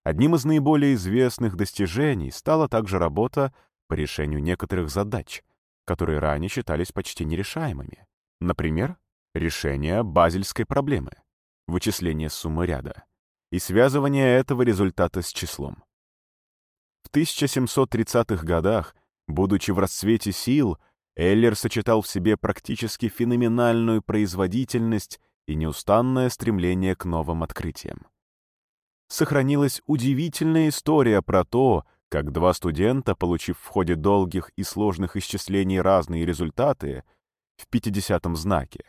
Одним из наиболее известных достижений стала также работа по решению некоторых задач, которые ранее считались почти нерешаемыми. Например, решение базельской проблемы, вычисление суммы ряда и связывание этого результата с числом. В 1730-х годах, будучи в расцвете сил, Эллер сочетал в себе практически феноменальную производительность и неустанное стремление к новым открытиям сохранилась удивительная история про то, как два студента, получив в ходе долгих и сложных исчислений разные результаты в 50-м знаке,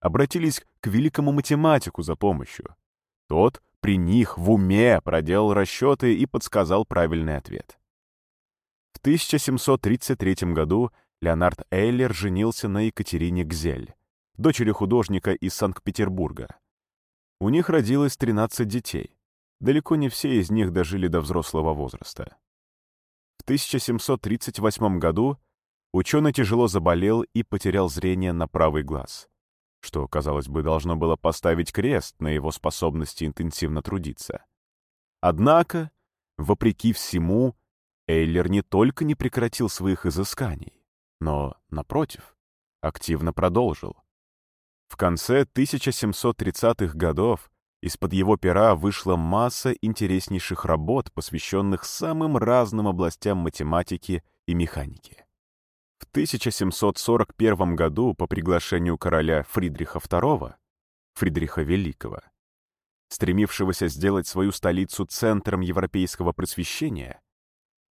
обратились к великому математику за помощью. Тот при них в уме проделал расчеты и подсказал правильный ответ. В 1733 году Леонард Эйлер женился на Екатерине Гзель, дочери художника из Санкт-Петербурга. У них родилось 13 детей. Далеко не все из них дожили до взрослого возраста. В 1738 году ученый тяжело заболел и потерял зрение на правый глаз, что, казалось бы, должно было поставить крест на его способности интенсивно трудиться. Однако, вопреки всему, Эйлер не только не прекратил своих изысканий, но, напротив, активно продолжил. В конце 1730-х годов из-под его пера вышла масса интереснейших работ, посвященных самым разным областям математики и механики. В 1741 году по приглашению короля Фридриха II, Фридриха Великого, стремившегося сделать свою столицу центром европейского просвещения,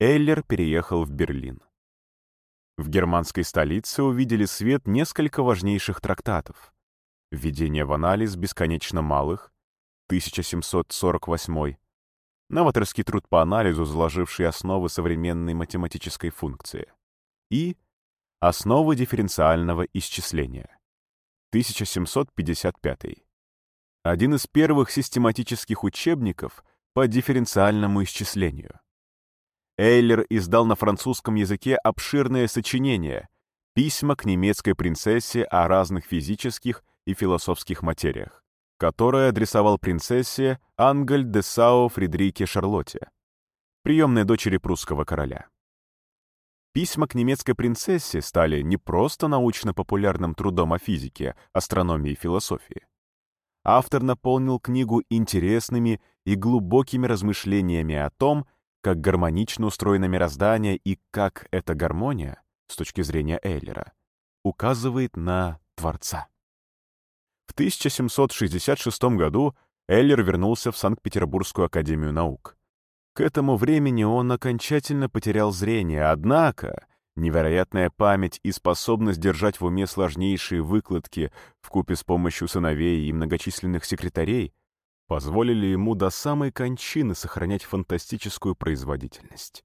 Эллер переехал в Берлин. В германской столице увидели свет несколько важнейших трактатов. Введение в анализ бесконечно малых, 1748, новаторский труд по анализу, заложивший основы современной математической функции, и основы дифференциального исчисления, 1755. Один из первых систематических учебников по дифференциальному исчислению. Эйлер издал на французском языке обширное сочинение «Письма к немецкой принцессе о разных физических и философских материях», которое адресовал принцессе Ангель де Сао Фридрике Шарлотте, приемной дочери прусского короля. Письма к немецкой принцессе стали не просто научно-популярным трудом о физике, астрономии и философии. Автор наполнил книгу интересными и глубокими размышлениями о том, как гармонично устроено мироздание и как эта гармония, с точки зрения Эйлера, указывает на Творца. В 1766 году Эллер вернулся в Санкт-Петербургскую академию наук. К этому времени он окончательно потерял зрение, однако невероятная память и способность держать в уме сложнейшие выкладки вкупе с помощью сыновей и многочисленных секретарей позволили ему до самой кончины сохранять фантастическую производительность.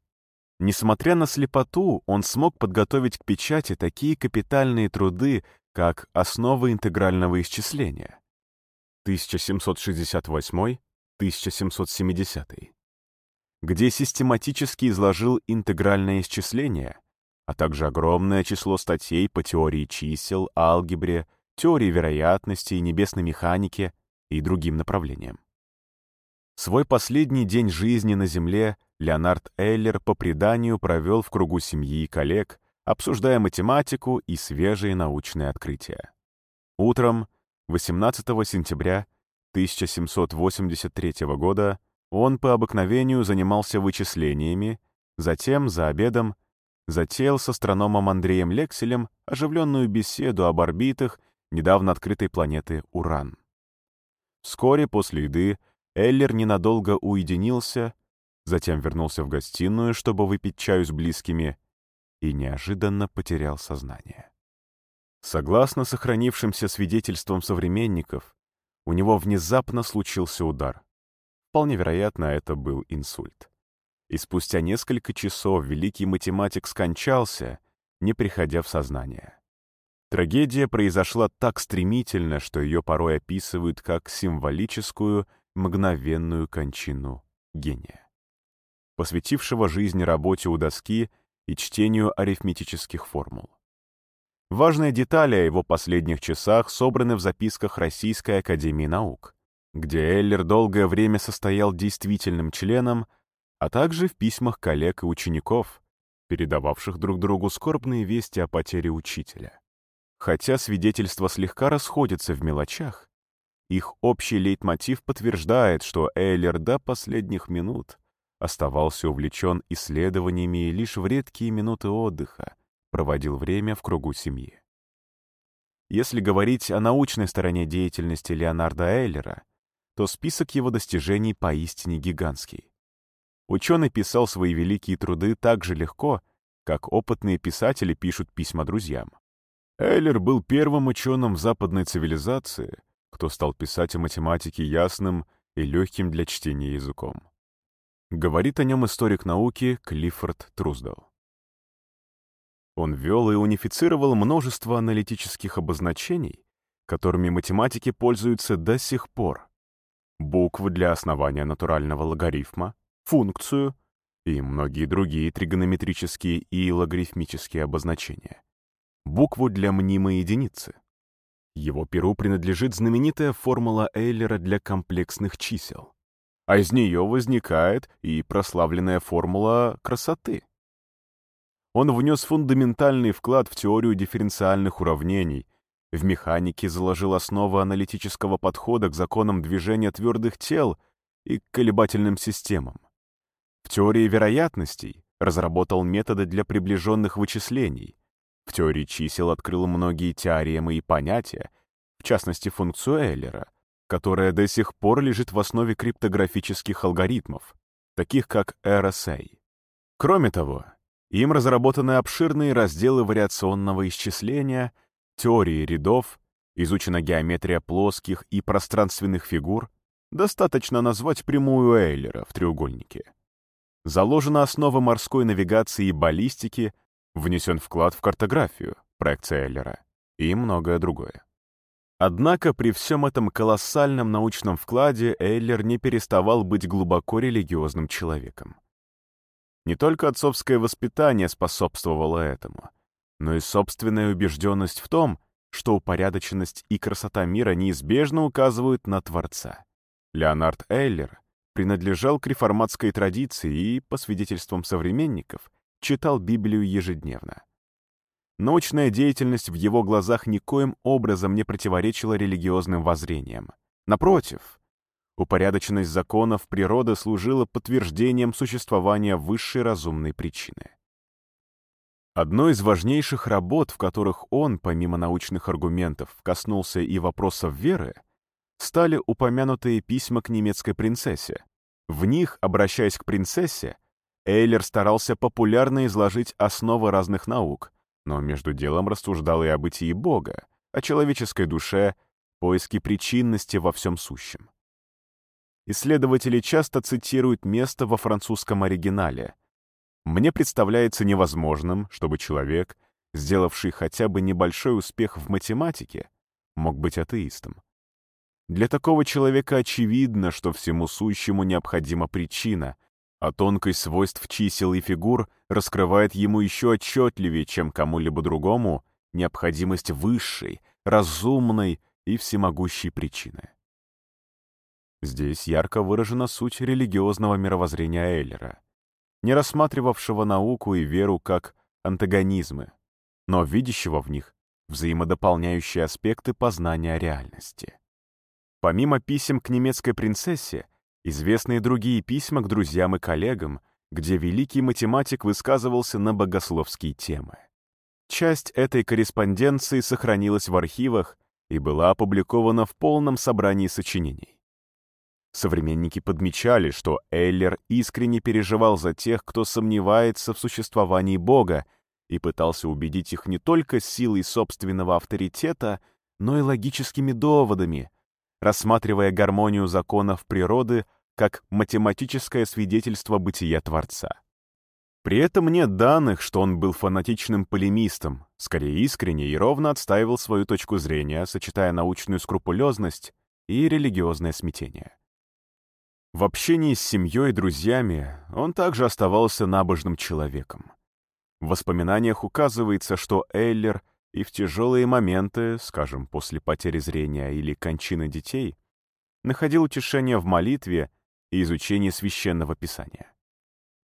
Несмотря на слепоту, он смог подготовить к печати такие капитальные труды, как «Основы интегрального исчисления» 1768-1770, где систематически изложил интегральное исчисление, а также огромное число статей по теории чисел, алгебре, теории вероятности, небесной механике и другим направлениям. Свой последний день жизни на Земле Леонард Эйлер по преданию провел в кругу семьи и коллег, обсуждая математику и свежие научные открытия. Утром 18 сентября 1783 года он по обыкновению занимался вычислениями, затем, за обедом, затеял с астрономом Андреем Лекселем оживленную беседу об орбитах недавно открытой планеты Уран. Вскоре после еды Эллер ненадолго уединился, затем вернулся в гостиную, чтобы выпить чаю с близкими, и неожиданно потерял сознание. Согласно сохранившимся свидетельствам современников, у него внезапно случился удар. Вполне вероятно, это был инсульт. И спустя несколько часов великий математик скончался, не приходя в сознание. Трагедия произошла так стремительно, что ее порой описывают как символическую, мгновенную кончину гения, посвятившего жизнь работе у доски и чтению арифметических формул. Важные детали о его последних часах собраны в записках Российской Академии Наук, где Эллер долгое время состоял действительным членом, а также в письмах коллег и учеников, передававших друг другу скорбные вести о потере учителя. Хотя свидетельства слегка расходятся в мелочах, их общий лейтмотив подтверждает, что Эйлер до последних минут оставался увлечен исследованиями и лишь в редкие минуты отдыха проводил время в кругу семьи. Если говорить о научной стороне деятельности Леонарда Эйлера, то список его достижений поистине гигантский. Ученый писал свои великие труды так же легко, как опытные писатели пишут письма друзьям. Эйлер был первым ученым в западной цивилизации, кто стал писать о математике ясным и легким для чтения языком. Говорит о нем историк науки Клиффорд Труздал. Он ввел и унифицировал множество аналитических обозначений, которыми математики пользуются до сих пор. Буквы для основания натурального логарифма, функцию и многие другие тригонометрические и логарифмические обозначения. Букву для мнимой единицы. Его перу принадлежит знаменитая формула Эйлера для комплексных чисел. А из нее возникает и прославленная формула красоты. Он внес фундаментальный вклад в теорию дифференциальных уравнений, в механике заложил основы аналитического подхода к законам движения твердых тел и к колебательным системам. В теории вероятностей разработал методы для приближенных вычислений. В теории чисел открыл многие теоремы и понятия, в частности функцию Эйлера, которая до сих пор лежит в основе криптографических алгоритмов, таких как RSA. Кроме того, им разработаны обширные разделы вариационного исчисления, теории рядов, изучена геометрия плоских и пространственных фигур, достаточно назвать прямую Эйлера в треугольнике заложена основа морской навигации и баллистики, внесен вклад в картографию, проект Эйлера и многое другое. Однако при всем этом колоссальном научном вкладе Эйлер не переставал быть глубоко религиозным человеком. Не только отцовское воспитание способствовало этому, но и собственная убежденность в том, что упорядоченность и красота мира неизбежно указывают на Творца. Леонард Эйлер принадлежал к реформатской традиции и, по свидетельствам современников, читал Библию ежедневно. Научная деятельность в его глазах никоим образом не противоречила религиозным воззрениям. Напротив, упорядоченность законов природы служила подтверждением существования высшей разумной причины. Одной из важнейших работ, в которых он, помимо научных аргументов, коснулся и вопросов веры, стали упомянутые письма к немецкой принцессе. В них, обращаясь к принцессе, Эйлер старался популярно изложить основы разных наук, но между делом рассуждал и о бытии Бога, о человеческой душе, поиске причинности во всем сущем. Исследователи часто цитируют место во французском оригинале — мне представляется невозможным, чтобы человек, сделавший хотя бы небольшой успех в математике, мог быть атеистом. Для такого человека очевидно, что всему сущему необходима причина, а тонкость свойств чисел и фигур раскрывает ему еще отчетливее, чем кому-либо другому, необходимость высшей, разумной и всемогущей причины. Здесь ярко выражена суть религиозного мировоззрения Эйлера не рассматривавшего науку и веру как антагонизмы, но видящего в них взаимодополняющие аспекты познания реальности. Помимо писем к немецкой принцессе, известны и другие письма к друзьям и коллегам, где великий математик высказывался на богословские темы. Часть этой корреспонденции сохранилась в архивах и была опубликована в полном собрании сочинений. Современники подмечали, что Эйлер искренне переживал за тех, кто сомневается в существовании Бога, и пытался убедить их не только силой собственного авторитета, но и логическими доводами, рассматривая гармонию законов природы как математическое свидетельство бытия Творца. При этом нет данных, что он был фанатичным полемистом, скорее искренне и ровно отстаивал свою точку зрения, сочетая научную скрупулезность и религиозное смятение. В общении с семьей и друзьями он также оставался набожным человеком. В воспоминаниях указывается, что Эйлер и в тяжелые моменты, скажем, после потери зрения или кончины детей, находил утешение в молитве и изучении священного писания.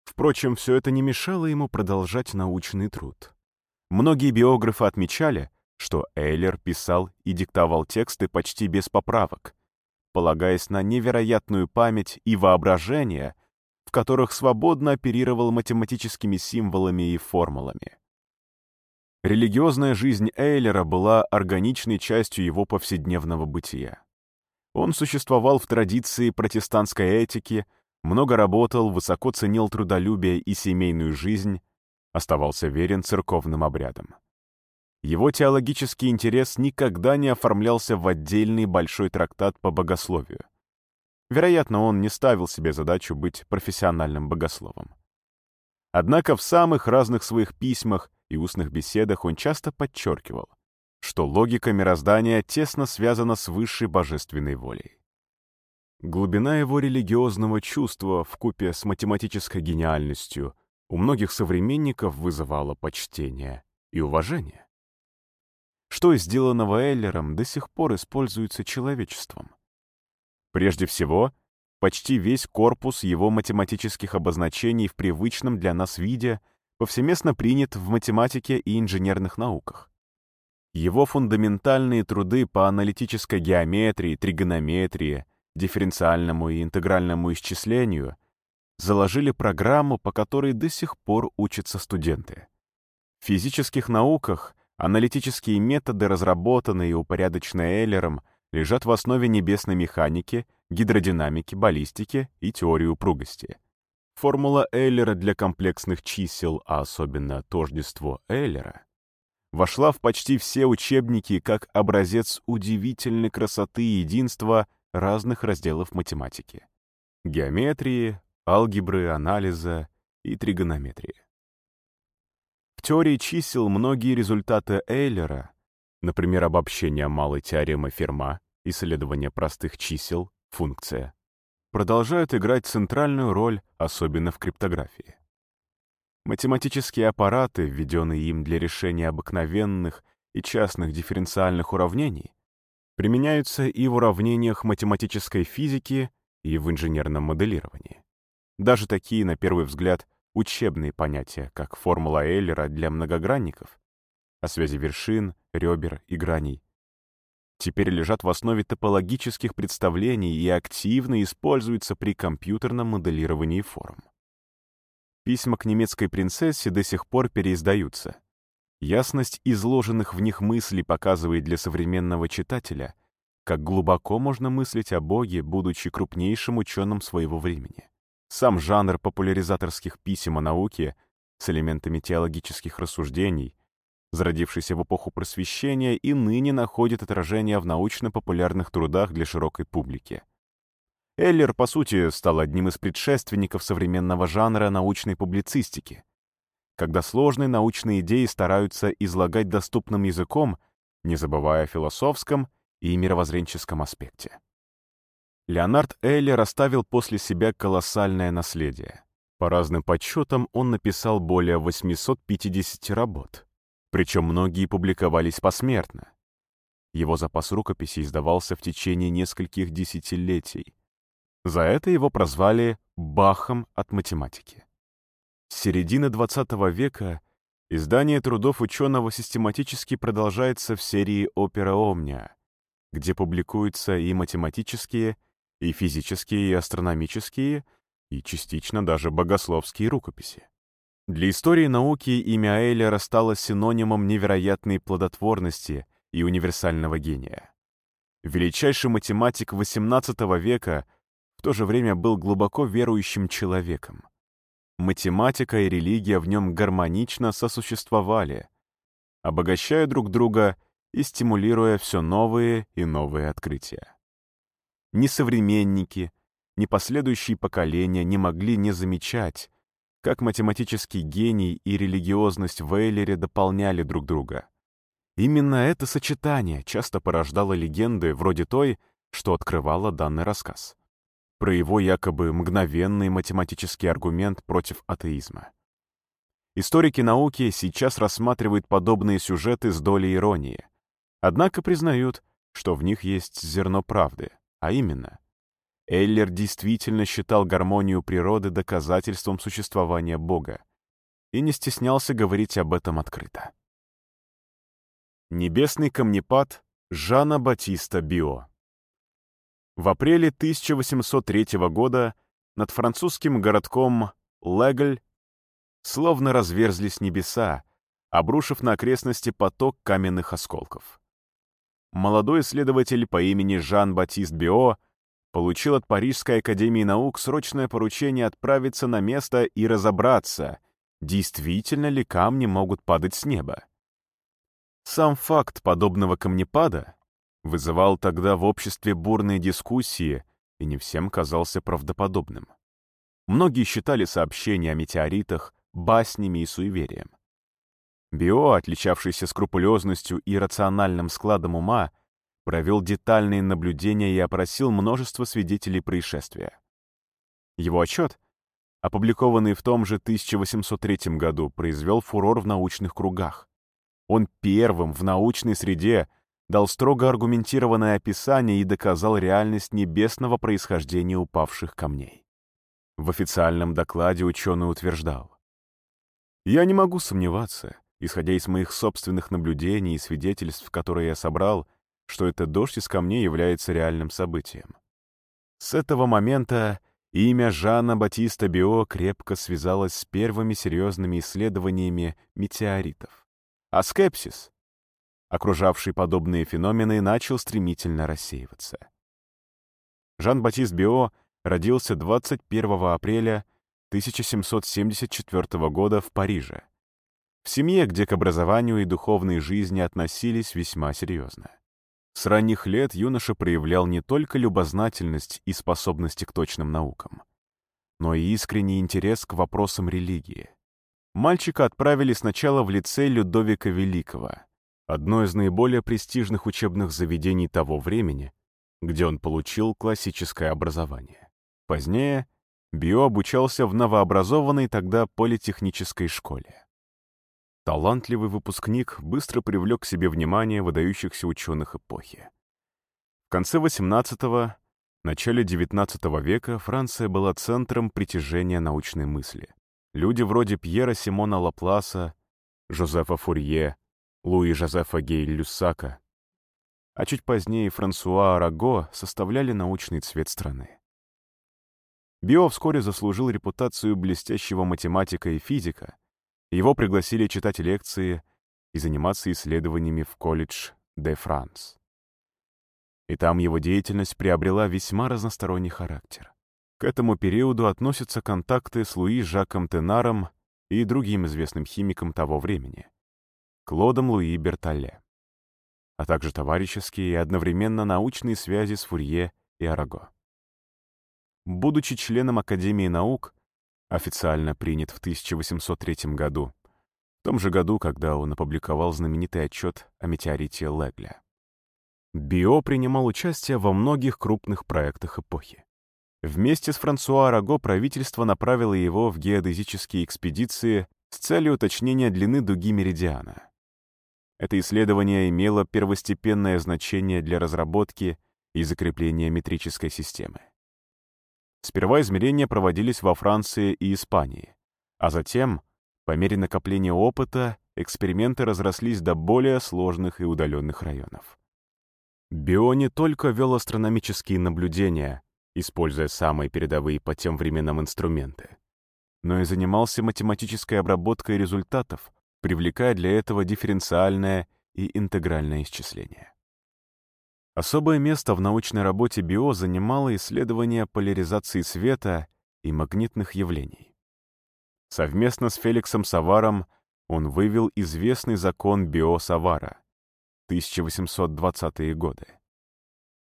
Впрочем, все это не мешало ему продолжать научный труд. Многие биографы отмечали, что Эйлер писал и диктовал тексты почти без поправок, полагаясь на невероятную память и воображение, в которых свободно оперировал математическими символами и формулами. Религиозная жизнь Эйлера была органичной частью его повседневного бытия. Он существовал в традиции протестантской этики, много работал, высоко ценил трудолюбие и семейную жизнь, оставался верен церковным обрядам. Его теологический интерес никогда не оформлялся в отдельный большой трактат по богословию. Вероятно, он не ставил себе задачу быть профессиональным богословом. Однако в самых разных своих письмах и устных беседах он часто подчеркивал, что логика мироздания тесно связана с высшей божественной волей. Глубина его религиозного чувства в купе с математической гениальностью у многих современников вызывала почтение и уважение что сделанного Эллером до сих пор используется человечеством. Прежде всего, почти весь корпус его математических обозначений в привычном для нас виде повсеместно принят в математике и инженерных науках. Его фундаментальные труды по аналитической геометрии, тригонометрии, дифференциальному и интегральному исчислению заложили программу, по которой до сих пор учатся студенты. В физических науках Аналитические методы, разработанные и упорядоченные Эйлером, лежат в основе небесной механики, гидродинамики, баллистики и теории упругости. Формула Эйлера для комплексных чисел, а особенно тождество Эйлера, вошла в почти все учебники как образец удивительной красоты и единства разных разделов математики — геометрии, алгебры, анализа и тригонометрии. В теории чисел многие результаты Эйлера, например, обобщение малой теоремы Ферма, исследование простых чисел, функция, продолжают играть центральную роль, особенно в криптографии. Математические аппараты, введенные им для решения обыкновенных и частных дифференциальных уравнений, применяются и в уравнениях математической физики, и в инженерном моделировании. Даже такие, на первый взгляд, учебные понятия, как формула Эйлера для многогранников, о связи вершин, ребер и граней, теперь лежат в основе топологических представлений и активно используются при компьютерном моделировании форм. Письма к немецкой принцессе до сих пор переиздаются. Ясность изложенных в них мыслей показывает для современного читателя, как глубоко можно мыслить о Боге, будучи крупнейшим ученым своего времени. Сам жанр популяризаторских писем о науке с элементами теологических рассуждений, зародившийся в эпоху просвещения и ныне находит отражение в научно-популярных трудах для широкой публики. Эллер, по сути, стал одним из предшественников современного жанра научной публицистики, когда сложные научные идеи стараются излагать доступным языком, не забывая о философском и мировоззренческом аспекте. Леонард Эллер оставил после себя колоссальное наследие. По разным подсчетам он написал более 850 работ, причем многие публиковались посмертно. Его запас рукописей издавался в течение нескольких десятилетий, за это его прозвали «Бахом от математики». С середины XX века издание трудов ученого систематически продолжается в серии «Опера Омния», где публикуются и математические, и физические, и астрономические, и частично даже богословские рукописи. Для истории науки имя Эйлера стало синонимом невероятной плодотворности и универсального гения. Величайший математик XVIII века — в то же время был глубоко верующим человеком. Математика и религия в нем гармонично сосуществовали, обогащая друг друга и стимулируя все новые и новые открытия. Ни современники, ни последующие поколения не могли не замечать, как математический гений и религиозность в Эйлере дополняли друг друга. Именно это сочетание часто порождало легенды вроде той, что открывала данный рассказ про его якобы мгновенный математический аргумент против атеизма. Историки науки сейчас рассматривают подобные сюжеты с долей иронии, однако признают, что в них есть зерно правды, а именно, Эллер действительно считал гармонию природы доказательством существования Бога и не стеснялся говорить об этом открыто. Небесный камнепад Жана Батиста Био в апреле 1803 года над французским городком Легль словно разверзлись небеса, обрушив на окрестности поток каменных осколков. Молодой исследователь по имени Жан-Батист Био получил от Парижской академии наук срочное поручение отправиться на место и разобраться, действительно ли камни могут падать с неба. Сам факт подобного камнепада вызывал тогда в обществе бурные дискуссии и не всем казался правдоподобным. Многие считали сообщения о метеоритах баснями и суеверием. Био, отличавшийся скрупулезностью и рациональным складом ума, провел детальные наблюдения и опросил множество свидетелей происшествия. Его отчет, опубликованный в том же 1803 году, произвел фурор в научных кругах. Он первым в научной среде дал строго аргументированное описание и доказал реальность небесного происхождения упавших камней. В официальном докладе ученый утверждал, «Я не могу сомневаться, исходя из моих собственных наблюдений и свидетельств, которые я собрал, что этот дождь из камней является реальным событием. С этого момента имя Жана Батиста Био крепко связалось с первыми серьезными исследованиями метеоритов. А скепсис, окружавший подобные феномены, начал стремительно рассеиваться. Жан-Батист Био родился 21 апреля 1774 года в Париже, в семье, где к образованию и духовной жизни относились весьма серьезно. С ранних лет юноша проявлял не только любознательность и способности к точным наукам, но и искренний интерес к вопросам религии. Мальчика отправили сначала в лицей Людовика Великого — одно из наиболее престижных учебных заведений того времени, где он получил классическое образование. Позднее Био обучался в новообразованной тогда политехнической школе. Талантливый выпускник быстро привлек к себе внимание выдающихся ученых эпохи. В конце XVIII – начале XIX века Франция была центром притяжения научной мысли. Люди вроде Пьера Симона Лапласа, Жозефа Фурье, Луи Жозефа Гей-Люссака, а чуть позднее Франсуа Араго составляли научный цвет страны. Био вскоре заслужил репутацию блестящего математика и физика. Его пригласили читать лекции и заниматься исследованиями в колледж де Франс. И там его деятельность приобрела весьма разносторонний характер. К этому периоду относятся контакты с Луи Жаком Тенаром и другим известным химиком того времени, Клодом Луи Бертоле, а также товарищеские и одновременно научные связи с Фурье и Араго. Будучи членом Академии наук, официально принят в 1803 году, в том же году, когда он опубликовал знаменитый отчет о метеорите Легля. Био принимал участие во многих крупных проектах эпохи. Вместе с Франсуа Раго правительство направило его в геодезические экспедиции с целью уточнения длины дуги меридиана. Это исследование имело первостепенное значение для разработки и закрепления метрической системы. Сперва измерения проводились во Франции и Испании, а затем по мере накопления опыта эксперименты разрослись до более сложных и удаленных районов. Био не только вел астрономические наблюдения, используя самые передовые по тем временам инструменты, но и занимался математической обработкой результатов, привлекая для этого дифференциальное и интегральное исчисление. Особое место в научной работе Био занимало исследование поляризации света и магнитных явлений. Совместно с Феликсом Саваром он вывел известный закон Био-Савара 1820-е годы,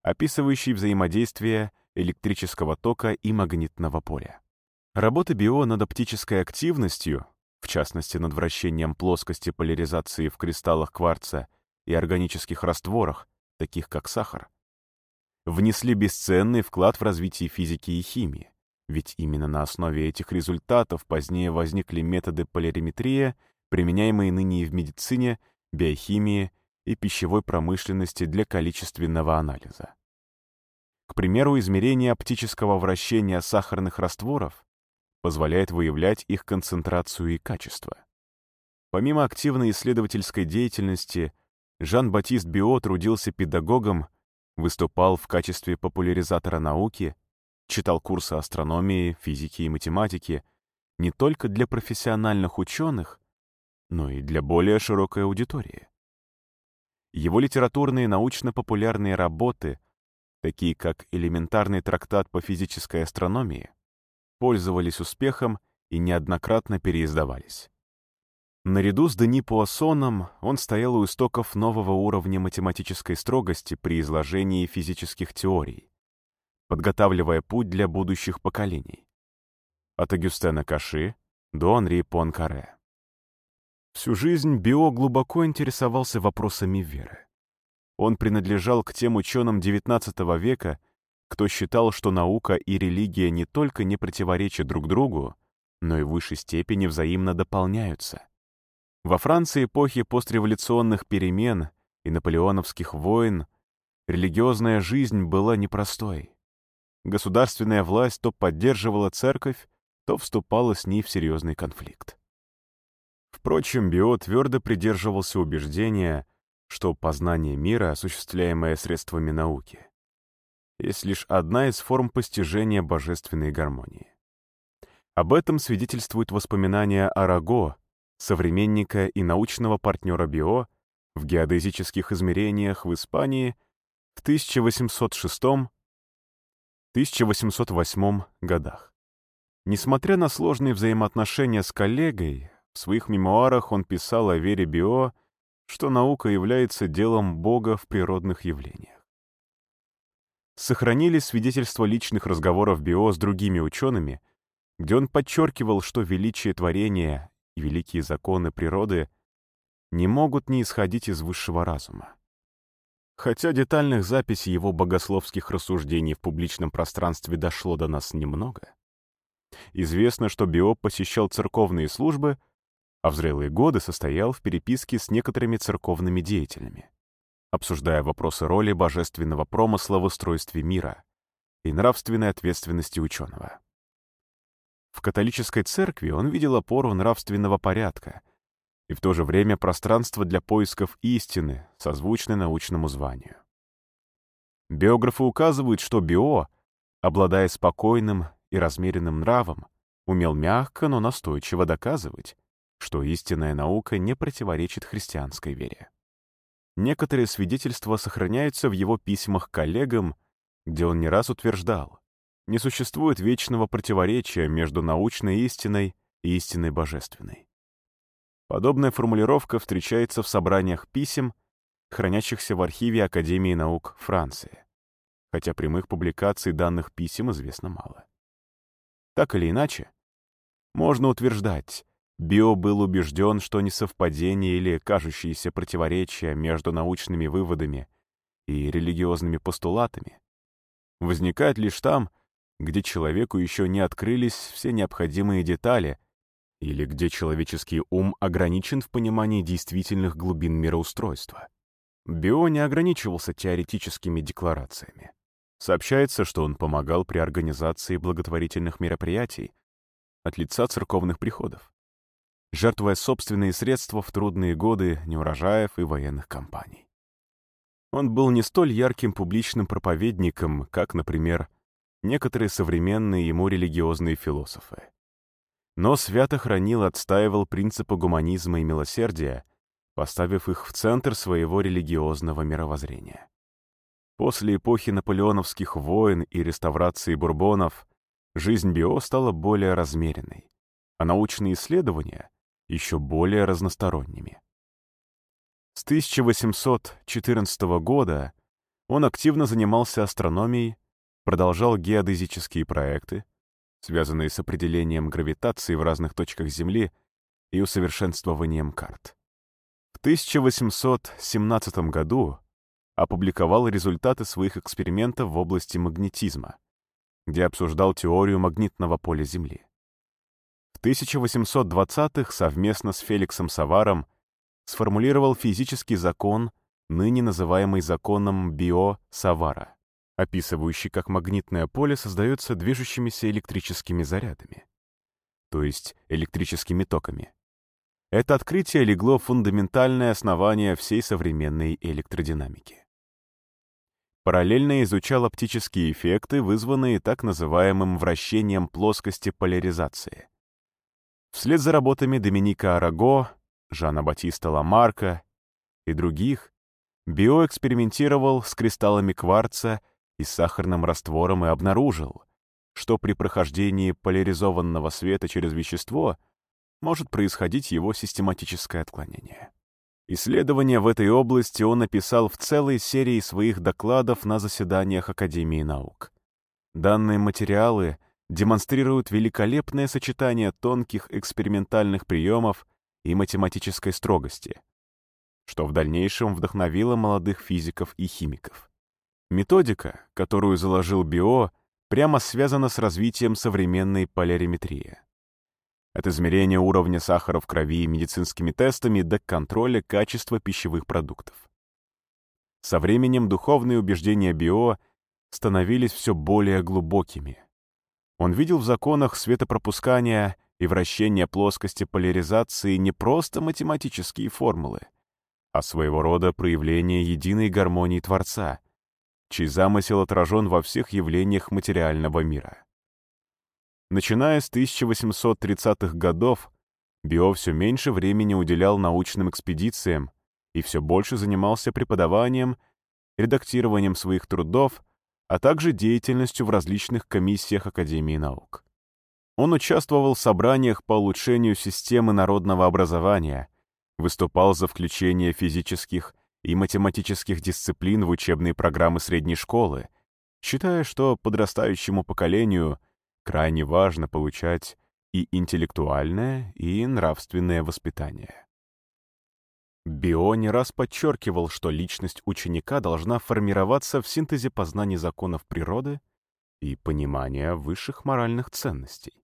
описывающий взаимодействие электрического тока и магнитного поля. Работы Био над оптической активностью, в частности над вращением плоскости поляризации в кристаллах кварца и органических растворах, таких как сахар, внесли бесценный вклад в развитие физики и химии. Ведь именно на основе этих результатов позднее возникли методы полирометрия, применяемые ныне и в медицине, биохимии и пищевой промышленности для количественного анализа. К примеру, измерение оптического вращения сахарных растворов позволяет выявлять их концентрацию и качество. Помимо активной исследовательской деятельности, Жан-Батист Био трудился педагогом, выступал в качестве популяризатора науки, читал курсы астрономии, физики и математики не только для профессиональных ученых, но и для более широкой аудитории. Его литературные научно-популярные работы, такие как «Элементарный трактат по физической астрономии», пользовались успехом и неоднократно переиздавались. Наряду с Дени Пуассоном он стоял у истоков нового уровня математической строгости при изложении физических теорий, подготавливая путь для будущих поколений. От Агюстена Каши до Анри Понкаре. Всю жизнь Био глубоко интересовался вопросами веры. Он принадлежал к тем ученым XIX века, кто считал, что наука и религия не только не противоречат друг другу, но и в высшей степени взаимно дополняются. Во Франции эпохи постреволюционных перемен и наполеоновских войн религиозная жизнь была непростой. Государственная власть то поддерживала церковь, то вступала с ней в серьезный конфликт. Впрочем, Био твердо придерживался убеждения, что познание мира, осуществляемое средствами науки, есть лишь одна из форм постижения божественной гармонии. Об этом свидетельствуют воспоминания Араго, современника и научного партнера Био в геодезических измерениях в Испании в 1806 1808 годах. Несмотря на сложные взаимоотношения с коллегой, в своих мемуарах он писал о вере Био, что наука является делом Бога в природных явлениях. Сохранились свидетельства личных разговоров Био с другими учеными, где он подчеркивал, что величие творения и великие законы природы не могут не исходить из высшего разума. Хотя детальных записей его богословских рассуждений в публичном пространстве дошло до нас немного, известно, что Биоп посещал церковные службы, а в зрелые годы состоял в переписке с некоторыми церковными деятелями, обсуждая вопросы роли божественного промысла в устройстве мира и нравственной ответственности ученого. В католической церкви он видел опору нравственного порядка — и в то же время пространство для поисков истины, созвучной научному званию. Биографы указывают, что Био, обладая спокойным и размеренным нравом, умел мягко, но настойчиво доказывать, что истинная наука не противоречит христианской вере. Некоторые свидетельства сохраняются в его письмах коллегам, где он не раз утверждал, не существует вечного противоречия между научной истиной и истиной божественной. Подобная формулировка встречается в собраниях писем, хранящихся в архиве Академии наук Франции, хотя прямых публикаций данных писем известно мало. Так или иначе, можно утверждать, Био был убежден, что несовпадение или кажущиеся противоречия между научными выводами и религиозными постулатами возникают лишь там, где человеку еще не открылись все необходимые детали или где человеческий ум ограничен в понимании действительных глубин мироустройства. Био не ограничивался теоретическими декларациями. Сообщается, что он помогал при организации благотворительных мероприятий от лица церковных приходов, жертвуя собственные средства в трудные годы неурожаев и военных кампаний. Он был не столь ярким публичным проповедником, как, например, некоторые современные ему религиозные философы. Но свято хранил и отстаивал принципы гуманизма и милосердия, поставив их в центр своего религиозного мировоззрения. После эпохи наполеоновских войн и реставрации бурбонов жизнь Био стала более размеренной, а научные исследования — еще более разносторонними. С 1814 года он активно занимался астрономией, продолжал геодезические проекты, связанные с определением гравитации в разных точках Земли и усовершенствованием карт. В 1817 году опубликовал результаты своих экспериментов в области магнетизма, где обсуждал теорию магнитного поля Земли. В 1820-х совместно с Феликсом Саваром сформулировал физический закон, ныне называемый законом Био-Савара, описывающий, как магнитное поле создается движущимися электрическими зарядами, то есть электрическими токами. Это открытие легло в фундаментальное основание всей современной электродинамики. Параллельно изучал оптические эффекты, вызванные так называемым вращением плоскости поляризации. Вслед за работами Доминика Араго, Жана Батиста Ламарка и других, Био экспериментировал с кристаллами кварца и сахарным раствором и обнаружил, что при прохождении поляризованного света через вещество может происходить его систематическое отклонение. Исследования в этой области он написал в целой серии своих докладов на заседаниях Академии наук. Данные материалы демонстрируют великолепное сочетание тонких экспериментальных приемов и математической строгости, что в дальнейшем вдохновило молодых физиков и химиков. Методика, которую заложил Био, прямо связана с развитием современной полариметрии от измерения уровня сахара в крови медицинскими тестами до контроля качества пищевых продуктов. Со временем духовные убеждения Био становились все более глубокими. Он видел в законах светопропускания и вращения плоскости поляризации не просто математические формулы, а своего рода проявление единой гармонии Творца, чей замысел отражен во всех явлениях материального мира. Начиная с 1830-х годов, Био все меньше времени уделял научным экспедициям и все больше занимался преподаванием, редактированием своих трудов, а также деятельностью в различных комиссиях Академии наук. Он участвовал в собраниях по улучшению системы народного образования, выступал за включение физических и математических дисциплин в учебные программы средней школы, считая, что подрастающему поколению крайне важно получать и интеллектуальное, и нравственное воспитание. Био не раз подчеркивал, что личность ученика должна формироваться в синтезе познаний законов природы и понимания высших моральных ценностей.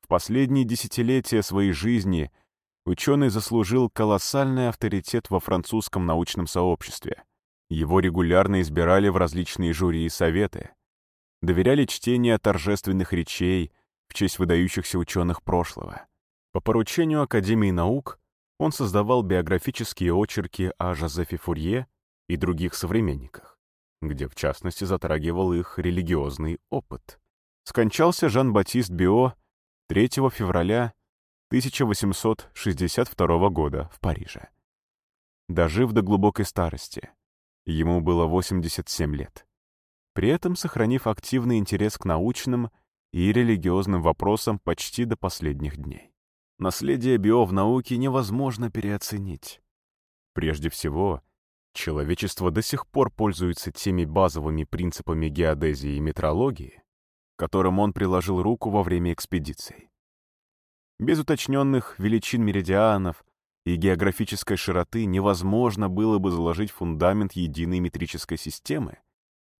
В последние десятилетия своей жизни ученый заслужил колоссальный авторитет во французском научном сообществе. Его регулярно избирали в различные жюри и советы, доверяли чтение торжественных речей в честь выдающихся ученых прошлого. По поручению Академии наук он создавал биографические очерки о Жозефе Фурье и других современниках, где в частности затрагивал их религиозный опыт. скончался Жан-Батист Био 3 февраля 1862 года в Париже. Дожив до глубокой старости, ему было 87 лет, при этом сохранив активный интерес к научным и религиозным вопросам почти до последних дней. Наследие Био в науке невозможно переоценить. Прежде всего, человечество до сих пор пользуется теми базовыми принципами геодезии и метрологии, которым он приложил руку во время экспедиций. Без уточненных величин меридианов и географической широты невозможно было бы заложить фундамент единой метрической системы,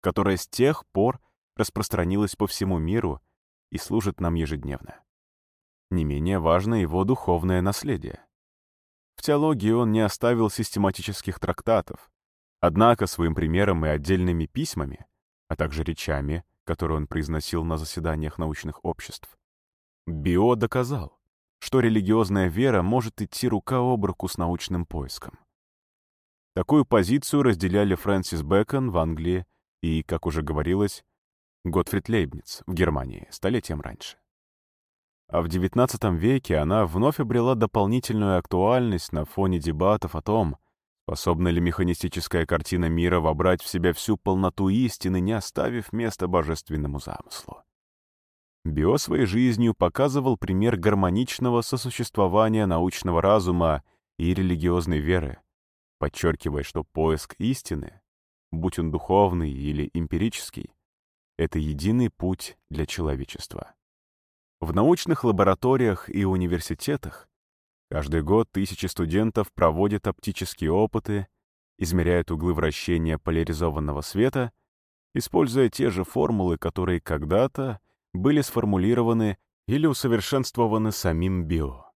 которая с тех пор распространилась по всему миру и служит нам ежедневно. Не менее важно его духовное наследие. В теологии он не оставил систематических трактатов, однако своим примером и отдельными письмами, а также речами, которые он произносил на заседаниях научных обществ, Био доказал, что религиозная вера может идти рука об руку с научным поиском. Такую позицию разделяли Фрэнсис Бэкон в Англии и, как уже говорилось, Готфрид Лейбниц в Германии столетием раньше. А в XIX веке она вновь обрела дополнительную актуальность на фоне дебатов о том, способна ли механистическая картина мира вобрать в себя всю полноту истины, не оставив места божественному замыслу. Био своей жизнью показывал пример гармоничного сосуществования научного разума и религиозной веры, подчеркивая, что поиск истины, будь он духовный или эмпирический, это единый путь для человечества. В научных лабораториях и университетах каждый год тысячи студентов проводят оптические опыты, измеряют углы вращения поляризованного света, используя те же формулы, которые когда-то были сформулированы или усовершенствованы самим био.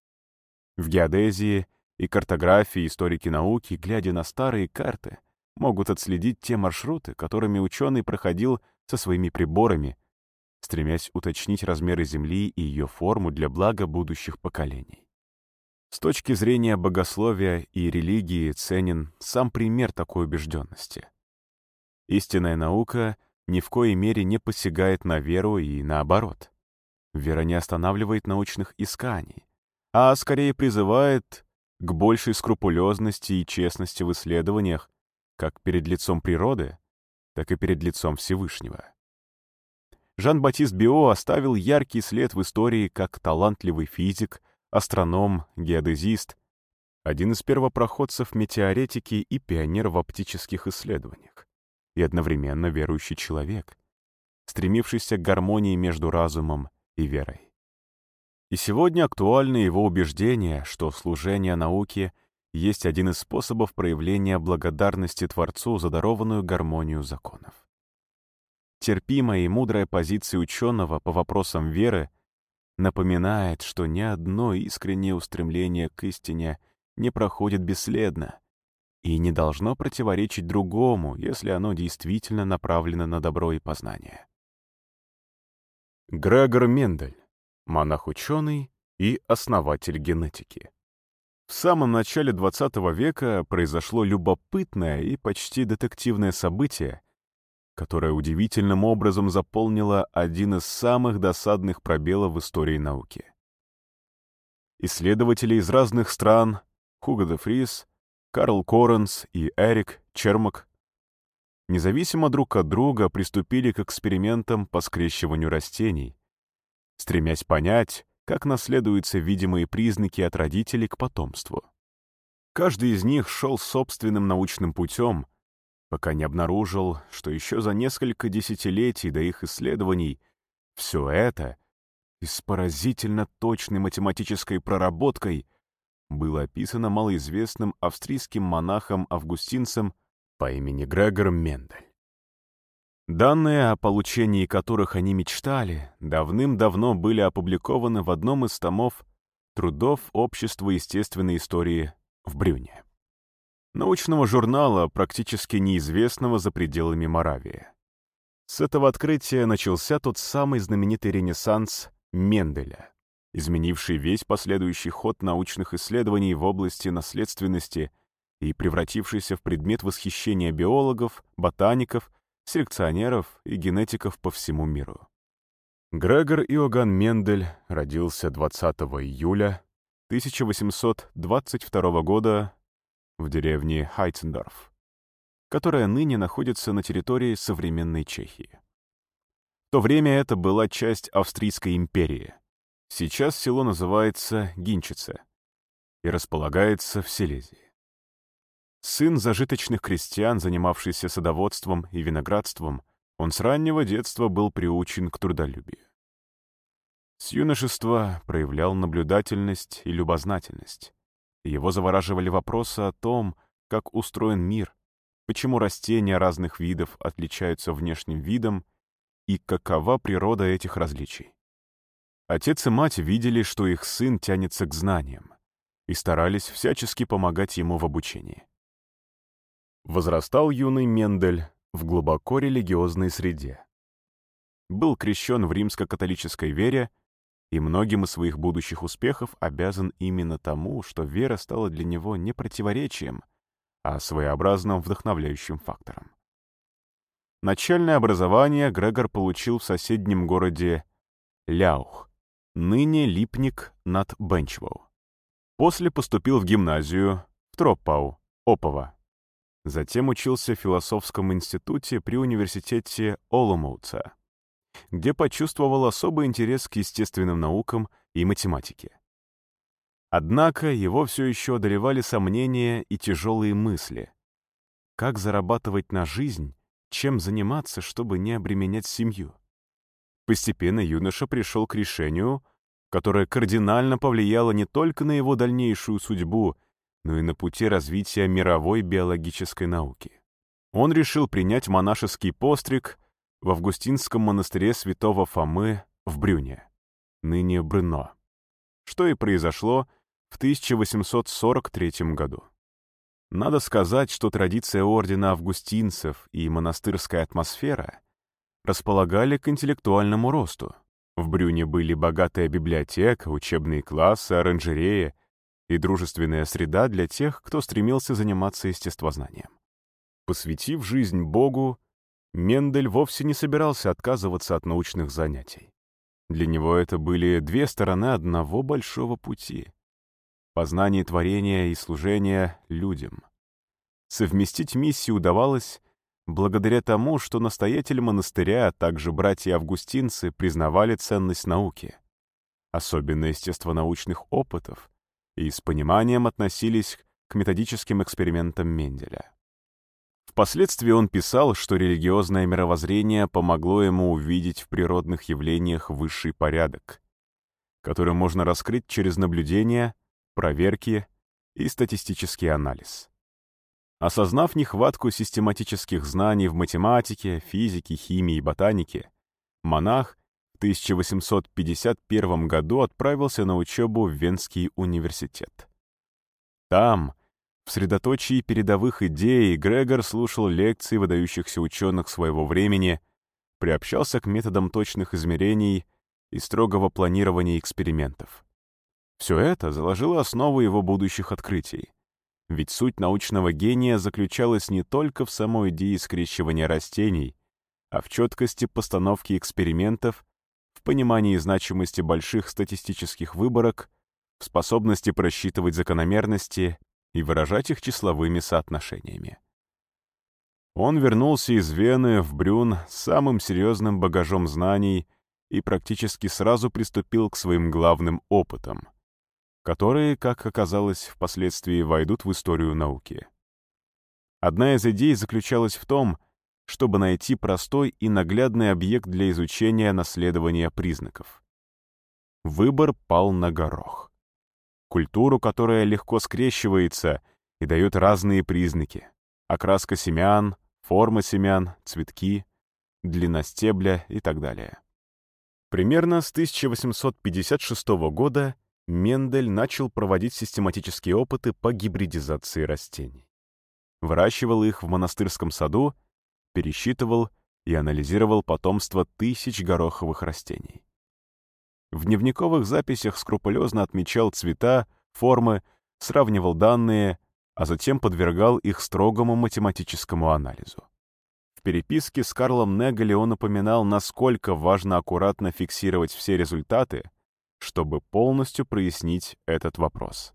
В геодезии и картографии историки науки, глядя на старые карты, могут отследить те маршруты, которыми ученый проходил со своими приборами, стремясь уточнить размеры Земли и ее форму для блага будущих поколений. С точки зрения богословия и религии ценен сам пример такой убежденности. Истинная наука ни в коей мере не посягает на веру и наоборот. Вера не останавливает научных исканий, а скорее призывает к большей скрупулезности и честности в исследованиях как перед лицом природы, так и перед лицом Всевышнего. Жан-Батист Био оставил яркий след в истории как талантливый физик, астроном, геодезист, один из первопроходцев метеоретики и пионер в оптических исследованиях, и одновременно верующий человек, стремившийся к гармонии между разумом и верой. И сегодня актуально его убеждение, что служение науке есть один из способов проявления благодарности Творцу за дарованную гармонию законов. Терпимая и мудрая позиция ученого по вопросам веры напоминает, что ни одно искреннее устремление к истине не проходит бесследно и не должно противоречить другому, если оно действительно направлено на добро и познание. Грегор Мендель, монах-ученый и основатель генетики. В самом начале XX века произошло любопытное и почти детективное событие, которая удивительным образом заполнила один из самых досадных пробелов в истории науки. Исследователи из разных стран, Хуго де Фрис, Карл Коренс и Эрик Чермак, независимо друг от друга приступили к экспериментам по скрещиванию растений, стремясь понять, как наследуются видимые признаки от родителей к потомству. Каждый из них шел собственным научным путем — пока не обнаружил, что еще за несколько десятилетий до их исследований все это и с поразительно точной математической проработкой было описано малоизвестным австрийским монахом-августинцем по имени Грегор Мендель. Данные, о получении которых они мечтали, давным-давно были опубликованы в одном из томов трудов Общества естественной истории в Брюне научного журнала, практически неизвестного за пределами Моравии. С этого открытия начался тот самый знаменитый ренессанс Менделя, изменивший весь последующий ход научных исследований в области наследственности и превратившийся в предмет восхищения биологов, ботаников, селекционеров и генетиков по всему миру. Грегор Иоганн Мендель родился 20 июля 1822 года в деревне Хайцендорф, которая ныне находится на территории современной Чехии. В то время это была часть Австрийской империи. Сейчас село называется Гинчице и располагается в Силезии. Сын зажиточных крестьян, занимавшийся садоводством и виноградством, он с раннего детства был приучен к трудолюбию. С юношества проявлял наблюдательность и любознательность. Его завораживали вопросы о том, как устроен мир, почему растения разных видов отличаются внешним видом и какова природа этих различий. Отец и мать видели, что их сын тянется к знаниям, и старались всячески помогать ему в обучении. Возрастал юный Мендель в глубоко религиозной среде. Был крещен в римско-католической вере и многим из своих будущих успехов обязан именно тому, что вера стала для него не противоречием, а своеобразным вдохновляющим фактором. Начальное образование Грегор получил в соседнем городе Ляух, ныне Липник над Бенчвоу. После поступил в гимназию в Троппау, Опова. Затем учился в философском институте при университете Оломоуца где почувствовал особый интерес к естественным наукам и математике. Однако его все еще одолевали сомнения и тяжелые мысли. Как зарабатывать на жизнь, чем заниматься, чтобы не обременять семью? Постепенно юноша пришел к решению, которое кардинально повлияло не только на его дальнейшую судьбу, но и на пути развития мировой биологической науки. Он решил принять монашеский постриг в Августинском монастыре святого Фомы в Брюне, ныне Брно, что и произошло в 1843 году. Надо сказать, что традиция ордена августинцев и монастырская атмосфера располагали к интеллектуальному росту. В Брюне были богатая библиотека, учебные классы, оранжерея и дружественная среда для тех, кто стремился заниматься естествознанием. Посвятив жизнь Богу, Мендель вовсе не собирался отказываться от научных занятий. Для него это были две стороны одного большого пути — познание творения и служение людям. Совместить миссию удавалось благодаря тому, что настоятель монастыря, а также братья-августинцы признавали ценность науки, особенно естествонаучных опытов, и с пониманием относились к методическим экспериментам Менделя. Впоследствии он писал, что религиозное мировоззрение помогло ему увидеть в природных явлениях высший порядок, который можно раскрыть через наблюдения, проверки и статистический анализ. Осознав нехватку систематических знаний в математике, физике, химии и ботанике, монах в 1851 году отправился на учебу в Венский университет. Там, в средоточии передовых идей Грегор слушал лекции выдающихся ученых своего времени, приобщался к методам точных измерений и строгого планирования экспериментов. Все это заложило основу его будущих открытий. Ведь суть научного гения заключалась не только в самой идее скрещивания растений, а в четкости постановки экспериментов, в понимании значимости больших статистических выборок, в способности просчитывать закономерности и выражать их числовыми соотношениями. Он вернулся из Вены в Брюн с самым серьезным багажом знаний и практически сразу приступил к своим главным опытам, которые, как оказалось, впоследствии войдут в историю науки. Одна из идей заключалась в том, чтобы найти простой и наглядный объект для изучения наследования признаков. Выбор пал на горох культуру, которая легко скрещивается и дает разные признаки. Окраска семян, форма семян, цветки, длина стебля и так далее. Примерно с 1856 года Мендель начал проводить систематические опыты по гибридизации растений. Выращивал их в монастырском саду, пересчитывал и анализировал потомство тысяч гороховых растений. В дневниковых записях скрупулезно отмечал цвета, формы, сравнивал данные, а затем подвергал их строгому математическому анализу. В переписке с Карлом Негали он упоминал, насколько важно аккуратно фиксировать все результаты, чтобы полностью прояснить этот вопрос.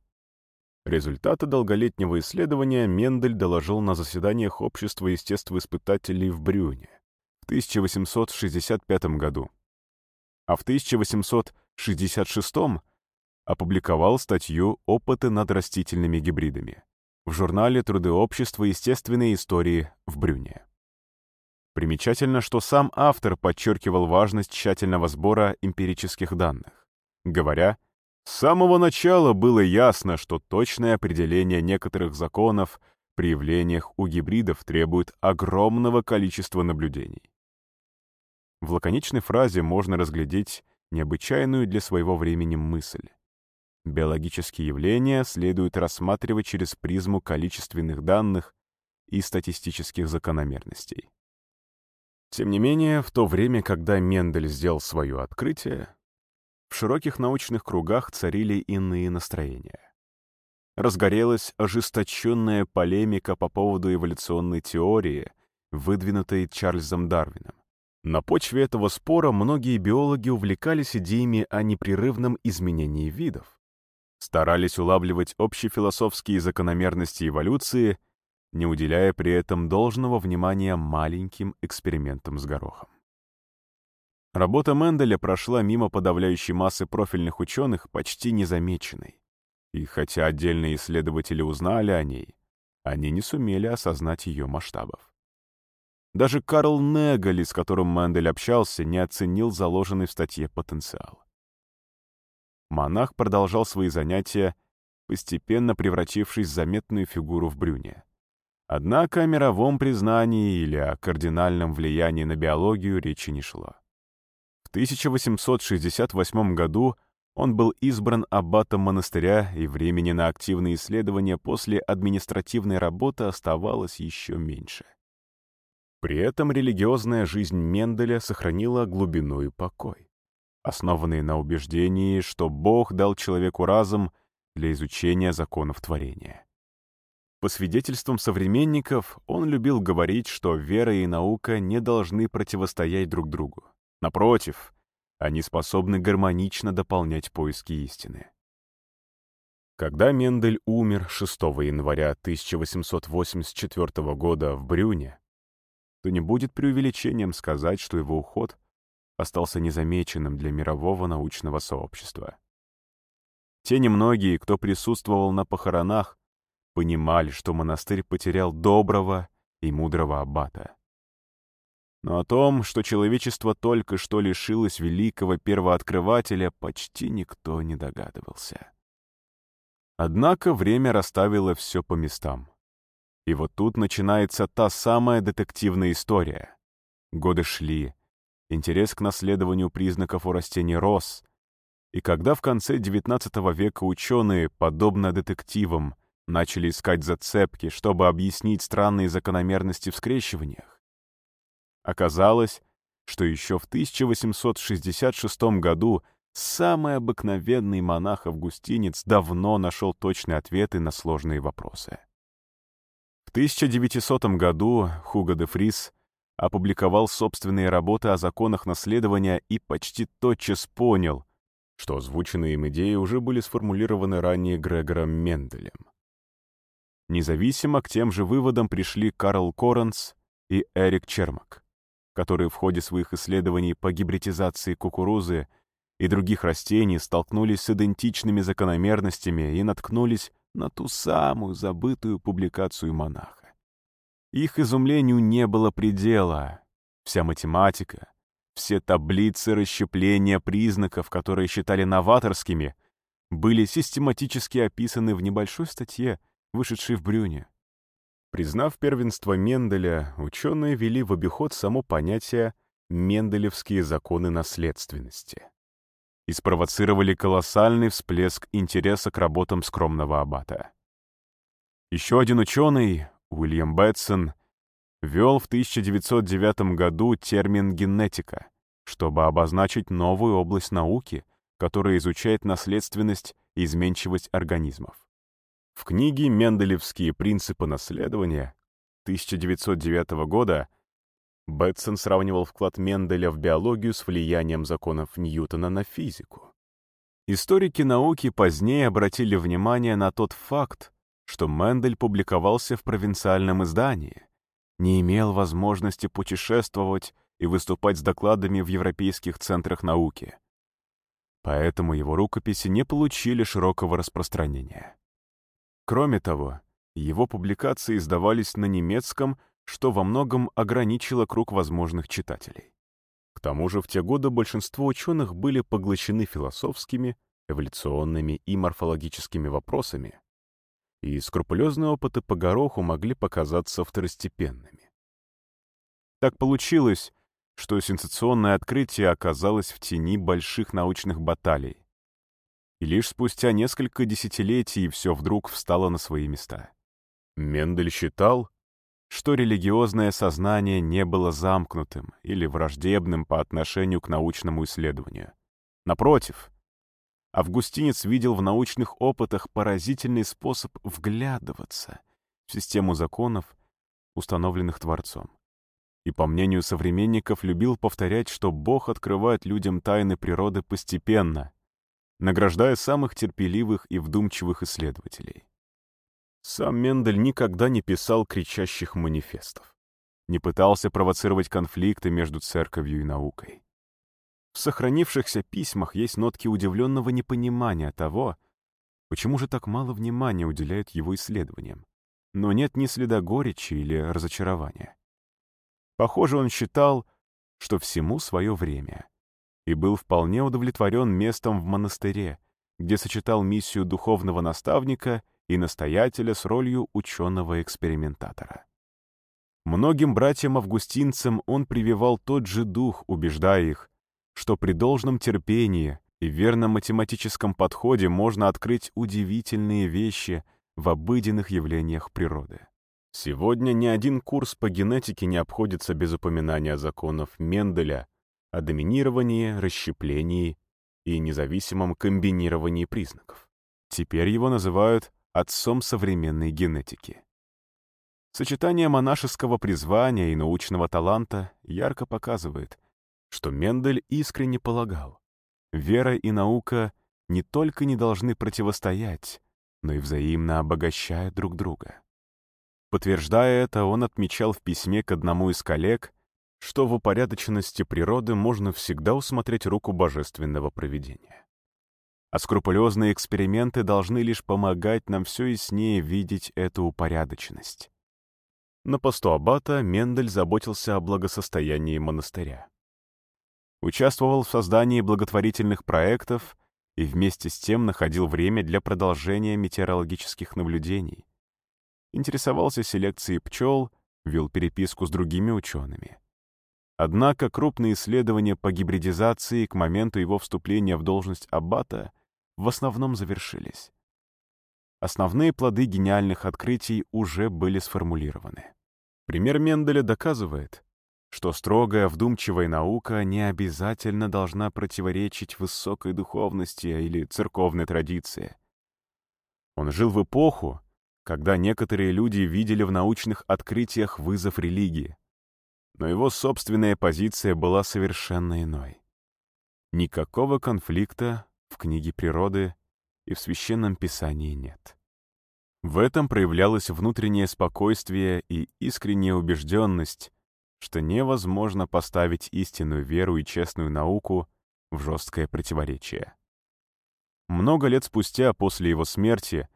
Результаты долголетнего исследования Мендель доложил на заседаниях Общества естествоиспытателей в Брюне в 1865 году, а в 1866 опубликовал статью «Опыты над растительными гибридами» в журнале «Труды общества естественной истории» в Брюне. Примечательно, что сам автор подчеркивал важность тщательного сбора эмпирических данных, говоря, с самого начала было ясно, что точное определение некоторых законов при явлениях у гибридов требует огромного количества наблюдений. В лаконичной фразе можно разглядеть необычайную для своего времени мысль. Биологические явления следует рассматривать через призму количественных данных и статистических закономерностей. Тем не менее, в то время, когда Мендель сделал свое открытие, в широких научных кругах царили иные настроения. Разгорелась ожесточенная полемика по поводу эволюционной теории, выдвинутой Чарльзом Дарвином. На почве этого спора многие биологи увлекались идеями о непрерывном изменении видов, старались улавливать общефилософские закономерности эволюции, не уделяя при этом должного внимания маленьким экспериментам с горохом. Работа Менделя прошла мимо подавляющей массы профильных ученых почти незамеченной. И хотя отдельные исследователи узнали о ней, они не сумели осознать ее масштабов. Даже Карл Негали, с которым Мендель общался, не оценил заложенный в статье потенциал. Монах продолжал свои занятия, постепенно превратившись в заметную фигуру в Брюне. Однако о мировом признании или о кардинальном влиянии на биологию речи не шло. 1868 году он был избран аббатом монастыря, и времени на активные исследования после административной работы оставалось еще меньше. При этом религиозная жизнь Менделя сохранила глубину и покой, основанные на убеждении, что Бог дал человеку разум для изучения законов творения. По свидетельствам современников, он любил говорить, что вера и наука не должны противостоять друг другу. Напротив, они способны гармонично дополнять поиски истины. Когда Мендель умер 6 января 1884 года в Брюне, то не будет преувеличением сказать, что его уход остался незамеченным для мирового научного сообщества. Те немногие, кто присутствовал на похоронах, понимали, что монастырь потерял доброго и мудрого аббата. Но о том, что человечество только что лишилось великого первооткрывателя, почти никто не догадывался. Однако время расставило все по местам. И вот тут начинается та самая детективная история. Годы шли, интерес к наследованию признаков у растений рос, и когда в конце XIX века ученые, подобно детективам, начали искать зацепки, чтобы объяснить странные закономерности в скрещиваниях, Оказалось, что еще в 1866 году самый обыкновенный монах-августинец давно нашел точные ответы на сложные вопросы. В 1900 году Хуго де Фрис опубликовал собственные работы о законах наследования и почти тотчас понял, что озвученные им идеи уже были сформулированы ранее Грегором Менделем. Независимо к тем же выводам пришли Карл Коренс и Эрик Чермак которые в ходе своих исследований по гибридизации кукурузы и других растений столкнулись с идентичными закономерностями и наткнулись на ту самую забытую публикацию монаха. Их изумлению не было предела. Вся математика, все таблицы расщепления признаков, которые считали новаторскими, были систематически описаны в небольшой статье, вышедшей в Брюне. Признав первенство Менделя, ученые ввели в обиход само понятие «менделевские законы наследственности» и спровоцировали колоссальный всплеск интереса к работам скромного аббата. Еще один ученый, Уильям Бэтсон, ввел в 1909 году термин «генетика», чтобы обозначить новую область науки, которая изучает наследственность и изменчивость организмов. В книге «Менделевские принципы наследования» 1909 года Бэтсон сравнивал вклад Менделя в биологию с влиянием законов Ньютона на физику. Историки науки позднее обратили внимание на тот факт, что Мендель публиковался в провинциальном издании, не имел возможности путешествовать и выступать с докладами в европейских центрах науки. Поэтому его рукописи не получили широкого распространения. Кроме того, его публикации издавались на немецком, что во многом ограничило круг возможных читателей. К тому же в те годы большинство ученых были поглощены философскими, эволюционными и морфологическими вопросами, и скрупулезные опыты по гороху могли показаться второстепенными. Так получилось, что сенсационное открытие оказалось в тени больших научных баталий. И лишь спустя несколько десятилетий все вдруг встало на свои места. Мендель считал, что религиозное сознание не было замкнутым или враждебным по отношению к научному исследованию. Напротив, августинец видел в научных опытах поразительный способ вглядываться в систему законов, установленных Творцом и, по мнению современников, любил повторять, что Бог открывает людям тайны природы постепенно, награждая самых терпеливых и вдумчивых исследователей. Сам Мендель никогда не писал кричащих манифестов, не пытался провоцировать конфликты между церковью и наукой. В сохранившихся письмах есть нотки удивленного непонимания того, почему же так мало внимания уделяют его исследованиям, но нет ни следа горечи или разочарования. Похоже, он считал, что всему свое время, и был вполне удовлетворен местом в монастыре, где сочетал миссию духовного наставника и настоятеля с ролью ученого-экспериментатора. Многим братьям-августинцам он прививал тот же дух, убеждая их, что при должном терпении и верном математическом подходе можно открыть удивительные вещи в обыденных явлениях природы. Сегодня ни один курс по генетике не обходится без упоминания законов Менделя о доминировании, расщеплении и независимом комбинировании признаков. Теперь его называют отцом современной генетики. Сочетание монашеского призвания и научного таланта ярко показывает, что Мендель искренне полагал, вера и наука не только не должны противостоять, но и взаимно обогащают друг друга. Подтверждая это, он отмечал в письме к одному из коллег, что в упорядоченности природы можно всегда усмотреть руку божественного провидения. А скрупулезные эксперименты должны лишь помогать нам все яснее видеть эту упорядоченность. На посту аббата Мендель заботился о благосостоянии монастыря. Участвовал в создании благотворительных проектов и вместе с тем находил время для продолжения метеорологических наблюдений, интересовался селекцией пчел, вел переписку с другими учеными. Однако крупные исследования по гибридизации к моменту его вступления в должность аббата в основном завершились. Основные плоды гениальных открытий уже были сформулированы. Пример Менделя доказывает, что строгая вдумчивая наука не обязательно должна противоречить высокой духовности или церковной традиции. Он жил в эпоху, когда некоторые люди видели в научных открытиях вызов религии. Но его собственная позиция была совершенно иной. Никакого конфликта в книге природы и в священном писании нет. В этом проявлялось внутреннее спокойствие и искренняя убежденность, что невозможно поставить истинную веру и честную науку в жесткое противоречие. Много лет спустя после его смерти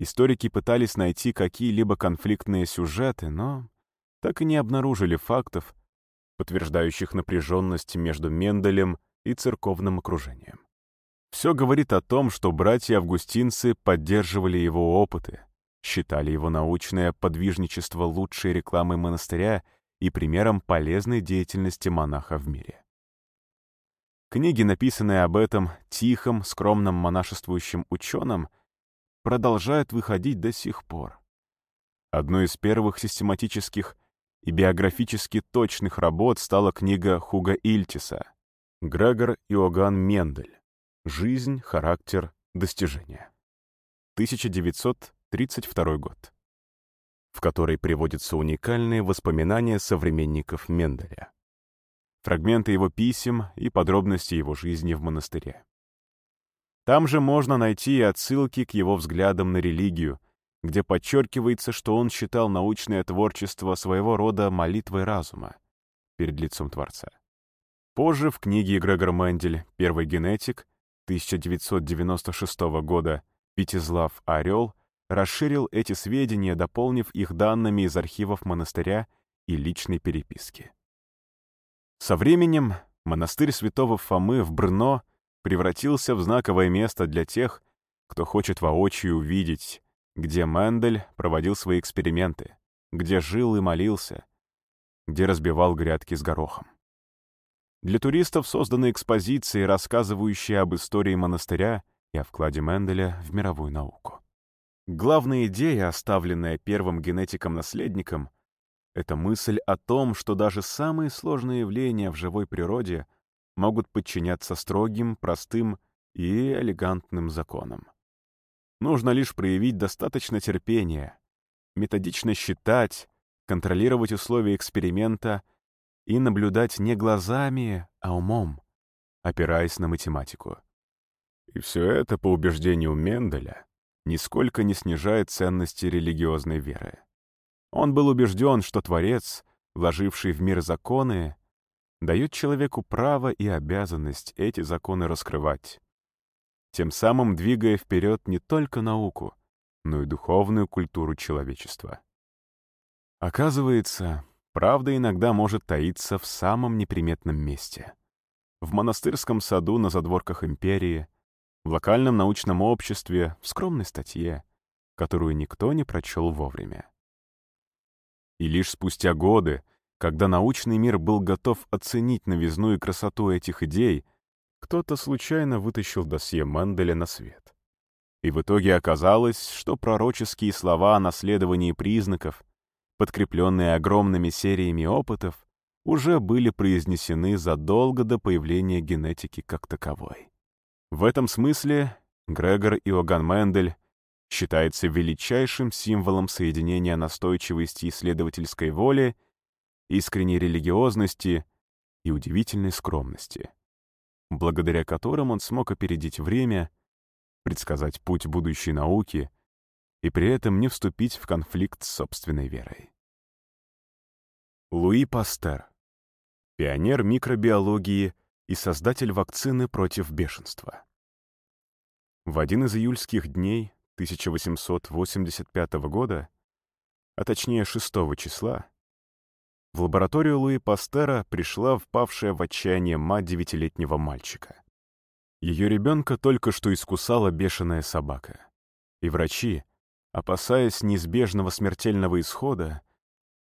Историки пытались найти какие-либо конфликтные сюжеты, но так и не обнаружили фактов, подтверждающих напряженность между Менделем и церковным окружением. Все говорит о том, что братья-августинцы поддерживали его опыты, считали его научное подвижничество лучшей рекламой монастыря и примером полезной деятельности монаха в мире. Книги, написанные об этом тихом, скромном монашествующем ученом, продолжает выходить до сих пор. Одной из первых систематических и биографически точных работ стала книга Хуга Ильтиса «Грегор Иоганн Мендель. Жизнь, характер, достижения». 1932 год. в которой приводятся уникальные воспоминания современников Менделя, фрагменты его писем и подробности его жизни в монастыре. Там же можно найти и отсылки к его взглядам на религию, где подчеркивается, что он считал научное творчество своего рода молитвой разума перед лицом Творца. Позже в книге Грегор Мендель «Первый генетик» 1996 года Витязлав Орел расширил эти сведения, дополнив их данными из архивов монастыря и личной переписки. Со временем монастырь святого Фомы в Брно превратился в знаковое место для тех, кто хочет воочию увидеть, где Мендель проводил свои эксперименты, где жил и молился, где разбивал грядки с горохом. Для туристов созданы экспозиции, рассказывающие об истории монастыря и о вкладе Менделя в мировую науку. Главная идея, оставленная первым генетиком-наследником, это мысль о том, что даже самые сложные явления в живой природе могут подчиняться строгим, простым и элегантным законам. Нужно лишь проявить достаточно терпения, методично считать, контролировать условия эксперимента и наблюдать не глазами, а умом, опираясь на математику. И все это, по убеждению Менделя, нисколько не снижает ценности религиозной веры. Он был убежден, что Творец, вложивший в мир законы, дает человеку право и обязанность эти законы раскрывать, тем самым двигая вперед не только науку, но и духовную культуру человечества. Оказывается, правда иногда может таиться в самом неприметном месте. В монастырском саду на задворках империи, в локальном научном обществе, в скромной статье, которую никто не прочел вовремя. И лишь спустя годы, когда научный мир был готов оценить новизну и красоту этих идей, кто-то случайно вытащил досье Менделя на свет. И в итоге оказалось, что пророческие слова о наследовании признаков, подкрепленные огромными сериями опытов, уже были произнесены задолго до появления генетики как таковой. В этом смысле Грегор Иоганн Мендель считается величайшим символом соединения настойчивости исследовательской воли, искренней религиозности и удивительной скромности благодаря которым он смог опередить время, предсказать путь будущей науки и при этом не вступить в конфликт с собственной верой. Луи Пастер, пионер микробиологии и создатель вакцины против бешенства. В один из июльских дней 1885 года, а точнее 6 числа, в лабораторию Луи Пастера пришла впавшая в отчаяние мать девятилетнего мальчика. Ее ребенка только что искусала бешеная собака. И врачи, опасаясь неизбежного смертельного исхода,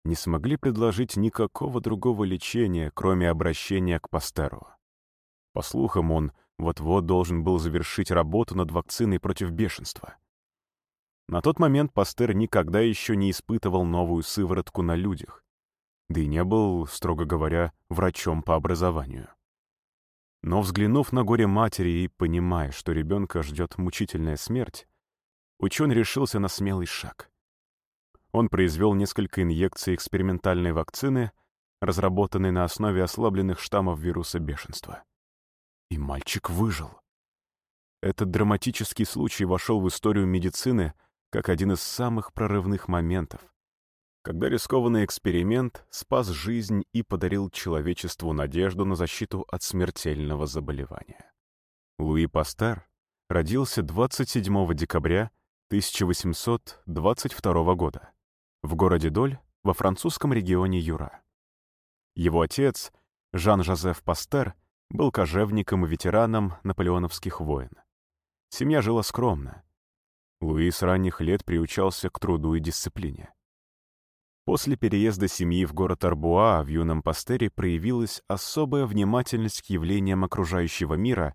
не смогли предложить никакого другого лечения, кроме обращения к Пастеру. По слухам, он вот-вот должен был завершить работу над вакциной против бешенства. На тот момент Пастер никогда еще не испытывал новую сыворотку на людях, да и не был, строго говоря, врачом по образованию. Но взглянув на горе матери и понимая, что ребенка ждет мучительная смерть, ученый решился на смелый шаг. Он произвел несколько инъекций экспериментальной вакцины, разработанной на основе ослабленных штаммов вируса бешенства. И мальчик выжил. Этот драматический случай вошел в историю медицины как один из самых прорывных моментов, когда рискованный эксперимент спас жизнь и подарил человечеству надежду на защиту от смертельного заболевания. Луи Пастер родился 27 декабря 1822 года в городе Доль во французском регионе Юра. Его отец, Жан-Жозеф Пастер, был кожевником и ветераном наполеоновских войн. Семья жила скромно. Луи с ранних лет приучался к труду и дисциплине. После переезда семьи в город Арбуа в юном пастере проявилась особая внимательность к явлениям окружающего мира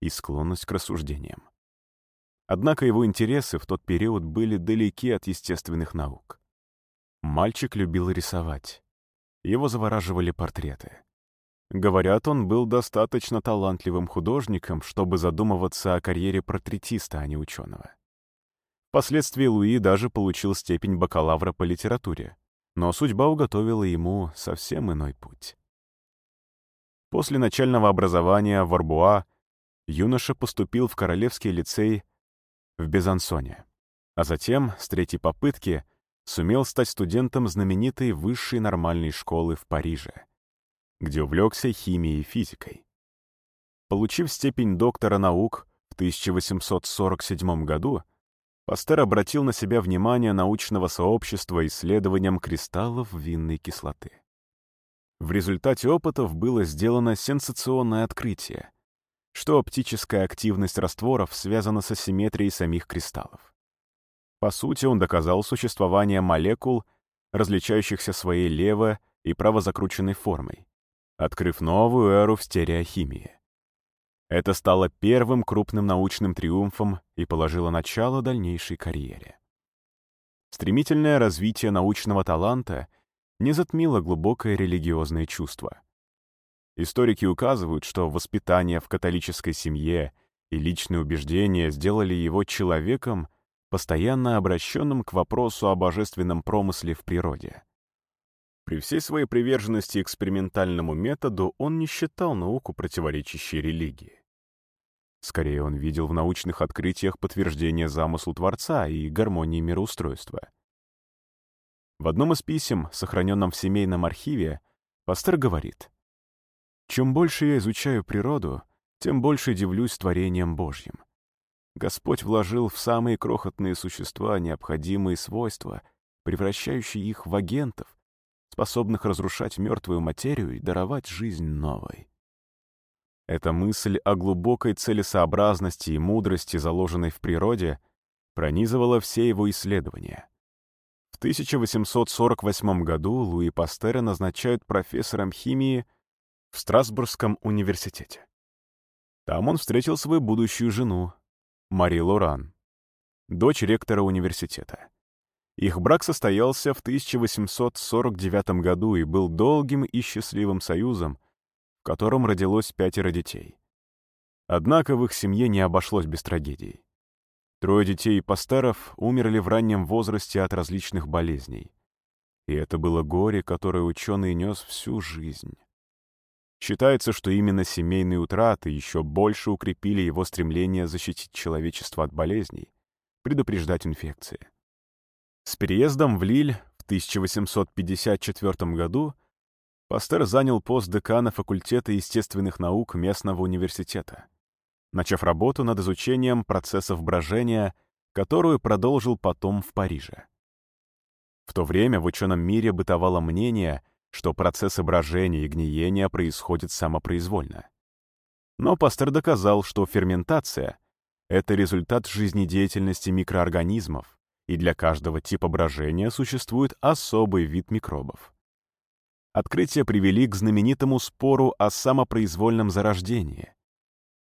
и склонность к рассуждениям. Однако его интересы в тот период были далеки от естественных наук. Мальчик любил рисовать. Его завораживали портреты. Говорят, он был достаточно талантливым художником, чтобы задумываться о карьере портретиста, а не ученого. Впоследствии Луи даже получил степень бакалавра по литературе, но судьба уготовила ему совсем иной путь. После начального образования в Арбуа юноша поступил в Королевский лицей в Безансоне, а затем, с третьей попытки, сумел стать студентом знаменитой высшей нормальной школы в Париже, где увлекся химией и физикой. Получив степень доктора наук в 1847 году, Пастер обратил на себя внимание научного сообщества исследованием кристаллов винной кислоты. В результате опытов было сделано сенсационное открытие, что оптическая активность растворов связана с асимметрией самих кристаллов. По сути, он доказал существование молекул, различающихся своей лево- и правозакрученной формой, открыв новую эру в стереохимии. Это стало первым крупным научным триумфом и положило начало дальнейшей карьере. Стремительное развитие научного таланта не затмило глубокое религиозное чувство. Историки указывают, что воспитание в католической семье и личные убеждения сделали его человеком, постоянно обращенным к вопросу о божественном промысле в природе. При всей своей приверженности экспериментальному методу он не считал науку противоречащей религии. Скорее, он видел в научных открытиях подтверждение замыслу Творца и гармонии мироустройства. В одном из писем, сохраненном в семейном архиве, пастор говорит, «Чем больше я изучаю природу, тем больше дивлюсь творением Божьим. Господь вложил в самые крохотные существа необходимые свойства, превращающие их в агентов, способных разрушать мертвую материю и даровать жизнь новой. Эта мысль о глубокой целесообразности и мудрости, заложенной в природе, пронизывала все его исследования. В 1848 году Луи Пастера назначают профессором химии в Страсбургском университете. Там он встретил свою будущую жену, Мари Лоран, дочь ректора университета. Их брак состоялся в 1849 году и был долгим и счастливым союзом, в котором родилось пятеро детей. Однако в их семье не обошлось без трагедий. Трое детей Пастеров умерли в раннем возрасте от различных болезней. И это было горе, которое ученый нес всю жизнь. Считается, что именно семейные утраты еще больше укрепили его стремление защитить человечество от болезней, предупреждать инфекции. С переездом в Лиль в 1854 году Пастер занял пост декана факультета естественных наук местного университета, начав работу над изучением процессов брожения, которую продолжил потом в Париже. В то время в ученом мире бытовало мнение, что процессы брожения и гниения происходят самопроизвольно. Но Пастер доказал, что ферментация — это результат жизнедеятельности микроорганизмов, и для каждого типа брожения существует особый вид микробов. Открытия привели к знаменитому спору о самопроизвольном зарождении,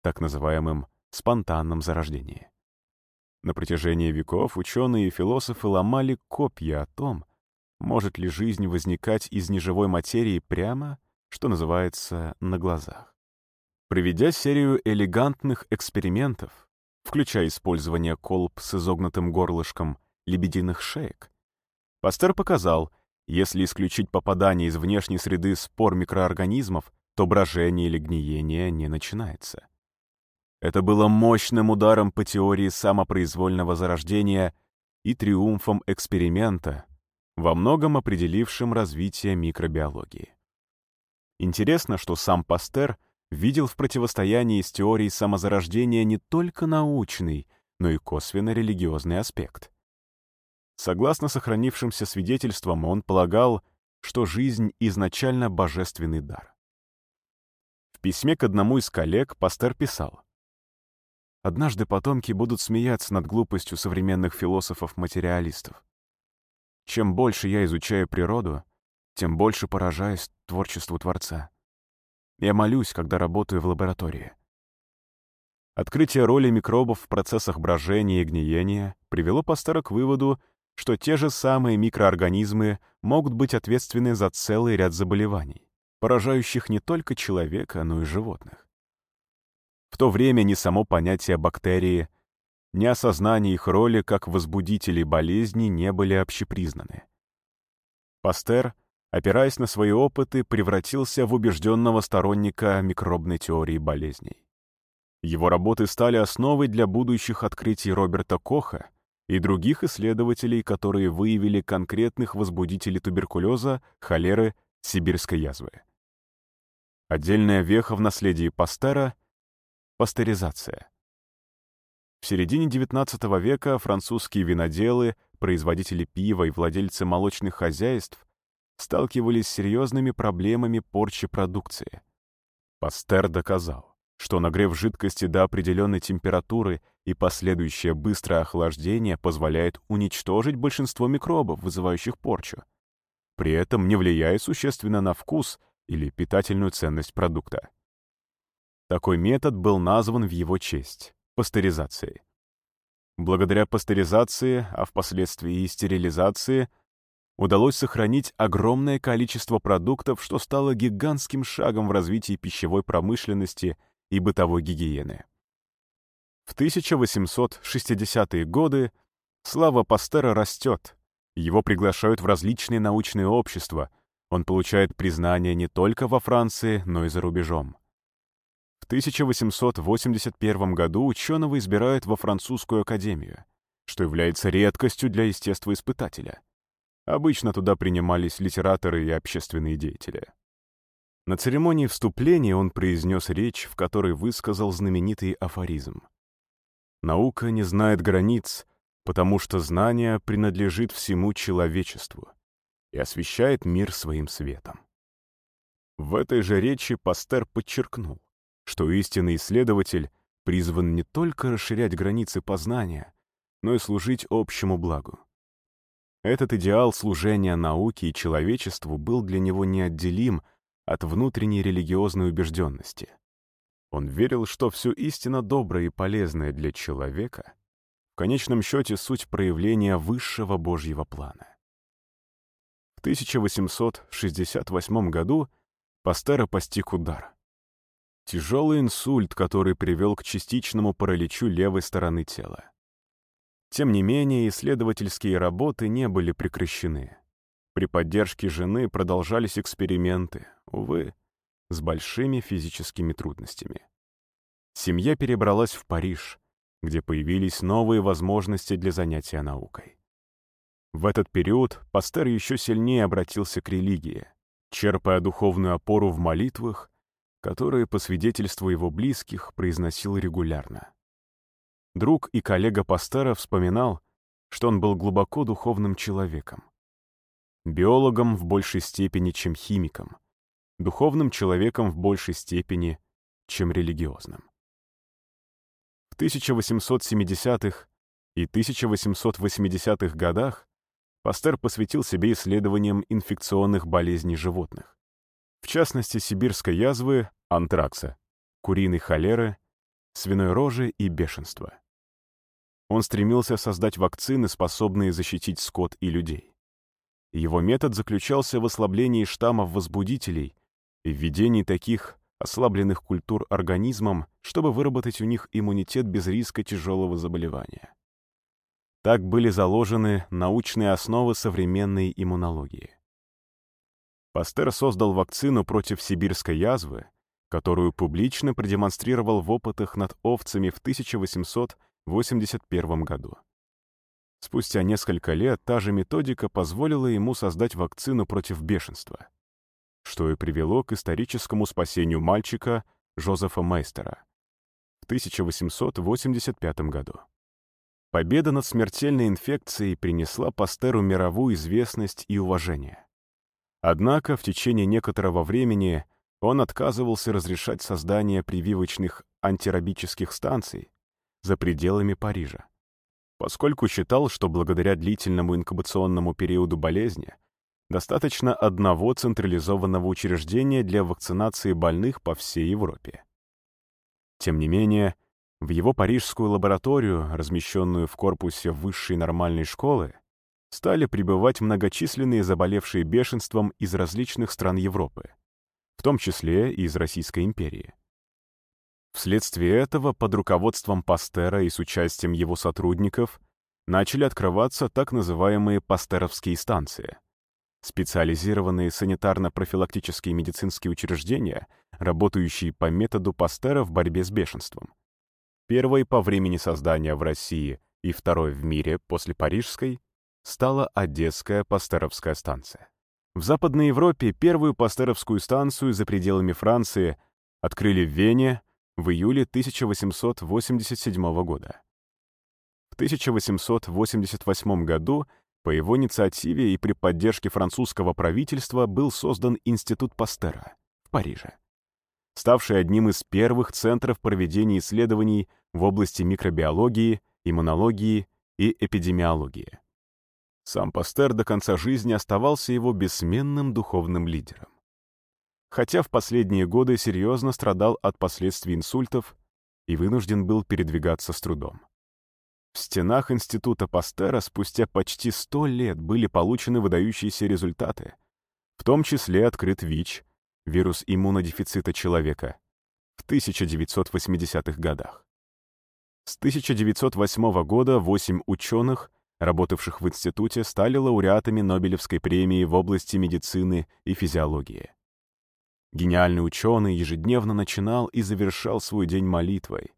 так называемом спонтанном зарождении. На протяжении веков ученые и философы ломали копья о том, может ли жизнь возникать из неживой материи прямо, что называется, на глазах. Проведя серию элегантных экспериментов, включая использование колб с изогнутым горлышком лебединых шеек. Пастер показал, если исключить попадание из внешней среды спор микроорганизмов, то брожение или гниение не начинается. Это было мощным ударом по теории самопроизвольного зарождения и триумфом эксперимента, во многом определившим развитие микробиологии. Интересно, что сам Пастер видел в противостоянии с теорией самозарождения не только научный, но и косвенно религиозный аспект. Согласно сохранившимся свидетельствам, он полагал, что жизнь изначально божественный дар. В письме к одному из коллег Пастер писал, «Однажды потомки будут смеяться над глупостью современных философов-материалистов. Чем больше я изучаю природу, тем больше поражаюсь творчеству Творца. Я молюсь, когда работаю в лаборатории. Открытие роли микробов в процессах брожения и гниения привело Пастера к выводу, что те же самые микроорганизмы могут быть ответственны за целый ряд заболеваний, поражающих не только человека, но и животных. В то время ни само понятие бактерии, ни осознание их роли как возбудителей болезни не были общепризнаны. Пастер, опираясь на свои опыты, превратился в убежденного сторонника микробной теории болезней. Его работы стали основой для будущих открытий Роберта Коха и других исследователей, которые выявили конкретных возбудителей туберкулеза, холеры, сибирской язвы. Отдельная веха в наследии Пастера — пастеризация. В середине XIX века французские виноделы, производители пива и владельцы молочных хозяйств сталкивались с серьезными проблемами порчи продукции. Пастер доказал, что нагрев жидкости до определенной температуры и последующее быстрое охлаждение позволяет уничтожить большинство микробов, вызывающих порчу, при этом не влияя существенно на вкус или питательную ценность продукта. Такой метод был назван в его честь — пастеризацией. Благодаря пастеризации, а впоследствии и стерилизации, удалось сохранить огромное количество продуктов, что стало гигантским шагом в развитии пищевой промышленности и бытовой гигиены. В 1860-е годы слава Пастера растет, его приглашают в различные научные общества, он получает признание не только во Франции, но и за рубежом. В 1881 году ученого избирают во французскую академию, что является редкостью для естествоиспытателя. Обычно туда принимались литераторы и общественные деятели. На церемонии вступления он произнес речь, в которой высказал знаменитый афоризм. «Наука не знает границ, потому что знание принадлежит всему человечеству и освещает мир своим светом». В этой же речи Пастер подчеркнул, что истинный исследователь призван не только расширять границы познания, но и служить общему благу. Этот идеал служения науке и человечеству был для него неотделим от внутренней религиозной убежденности. Он верил, что все истинно доброе и полезное для человека в конечном счете суть проявления высшего Божьего плана. В 1868 году Пастера постиг удар. Тяжелый инсульт, который привел к частичному параличу левой стороны тела. Тем не менее, исследовательские работы не были прекращены. При поддержке жены продолжались эксперименты, увы, с большими физическими трудностями. Семья перебралась в Париж, где появились новые возможности для занятия наукой. В этот период Пастер еще сильнее обратился к религии, черпая духовную опору в молитвах которые, по свидетельству его близких, произносил регулярно. Друг и коллега Пастера вспоминал, что он был глубоко духовным человеком. Биологом в большей степени, чем химиком, духовным человеком в большей степени, чем религиозным. В 1870-х и 1880-х годах Пастер посвятил себе исследованиям инфекционных болезней животных. В частности, сибирской язвы, антракса, куриной холеры, свиной рожи и бешенства. Он стремился создать вакцины, способные защитить скот и людей. Его метод заключался в ослаблении штаммов возбудителей и введении таких ослабленных культур организмом, чтобы выработать у них иммунитет без риска тяжелого заболевания. Так были заложены научные основы современной иммунологии. Пастер создал вакцину против сибирской язвы, которую публично продемонстрировал в опытах над овцами в 1881 году. Спустя несколько лет та же методика позволила ему создать вакцину против бешенства, что и привело к историческому спасению мальчика Жозефа Мейстера в 1885 году. Победа над смертельной инфекцией принесла Пастеру мировую известность и уважение. Однако в течение некоторого времени он отказывался разрешать создание прививочных антирабических станций за пределами Парижа, поскольку считал, что благодаря длительному инкубационному периоду болезни достаточно одного централизованного учреждения для вакцинации больных по всей Европе. Тем не менее, в его парижскую лабораторию, размещенную в корпусе высшей нормальной школы, стали прибывать многочисленные заболевшие бешенством из различных стран Европы, в том числе и из Российской империи. Вследствие этого под руководством Пастера и с участием его сотрудников начали открываться так называемые пастеровские станции — специализированные санитарно-профилактические медицинские учреждения, работающие по методу Пастера в борьбе с бешенством. Первой по времени создания в России и второй в мире после Парижской стала Одесская пастеровская станция. В Западной Европе первую пастеровскую станцию за пределами Франции открыли в Вене в июле 1887 года. В 1888 году по его инициативе и при поддержке французского правительства был создан Институт Пастера в Париже, ставший одним из первых центров проведения исследований в области микробиологии, иммунологии и эпидемиологии. Сам Пастер до конца жизни оставался его бессменным духовным лидером. Хотя в последние годы серьезно страдал от последствий инсультов и вынужден был передвигаться с трудом. В стенах Института Пастера спустя почти сто лет были получены выдающиеся результаты, в том числе открыт ВИЧ, вирус иммунодефицита человека, в 1980-х годах. С 1908 года восемь ученых работавших в институте, стали лауреатами Нобелевской премии в области медицины и физиологии. Гениальный ученый ежедневно начинал и завершал свой день молитвой.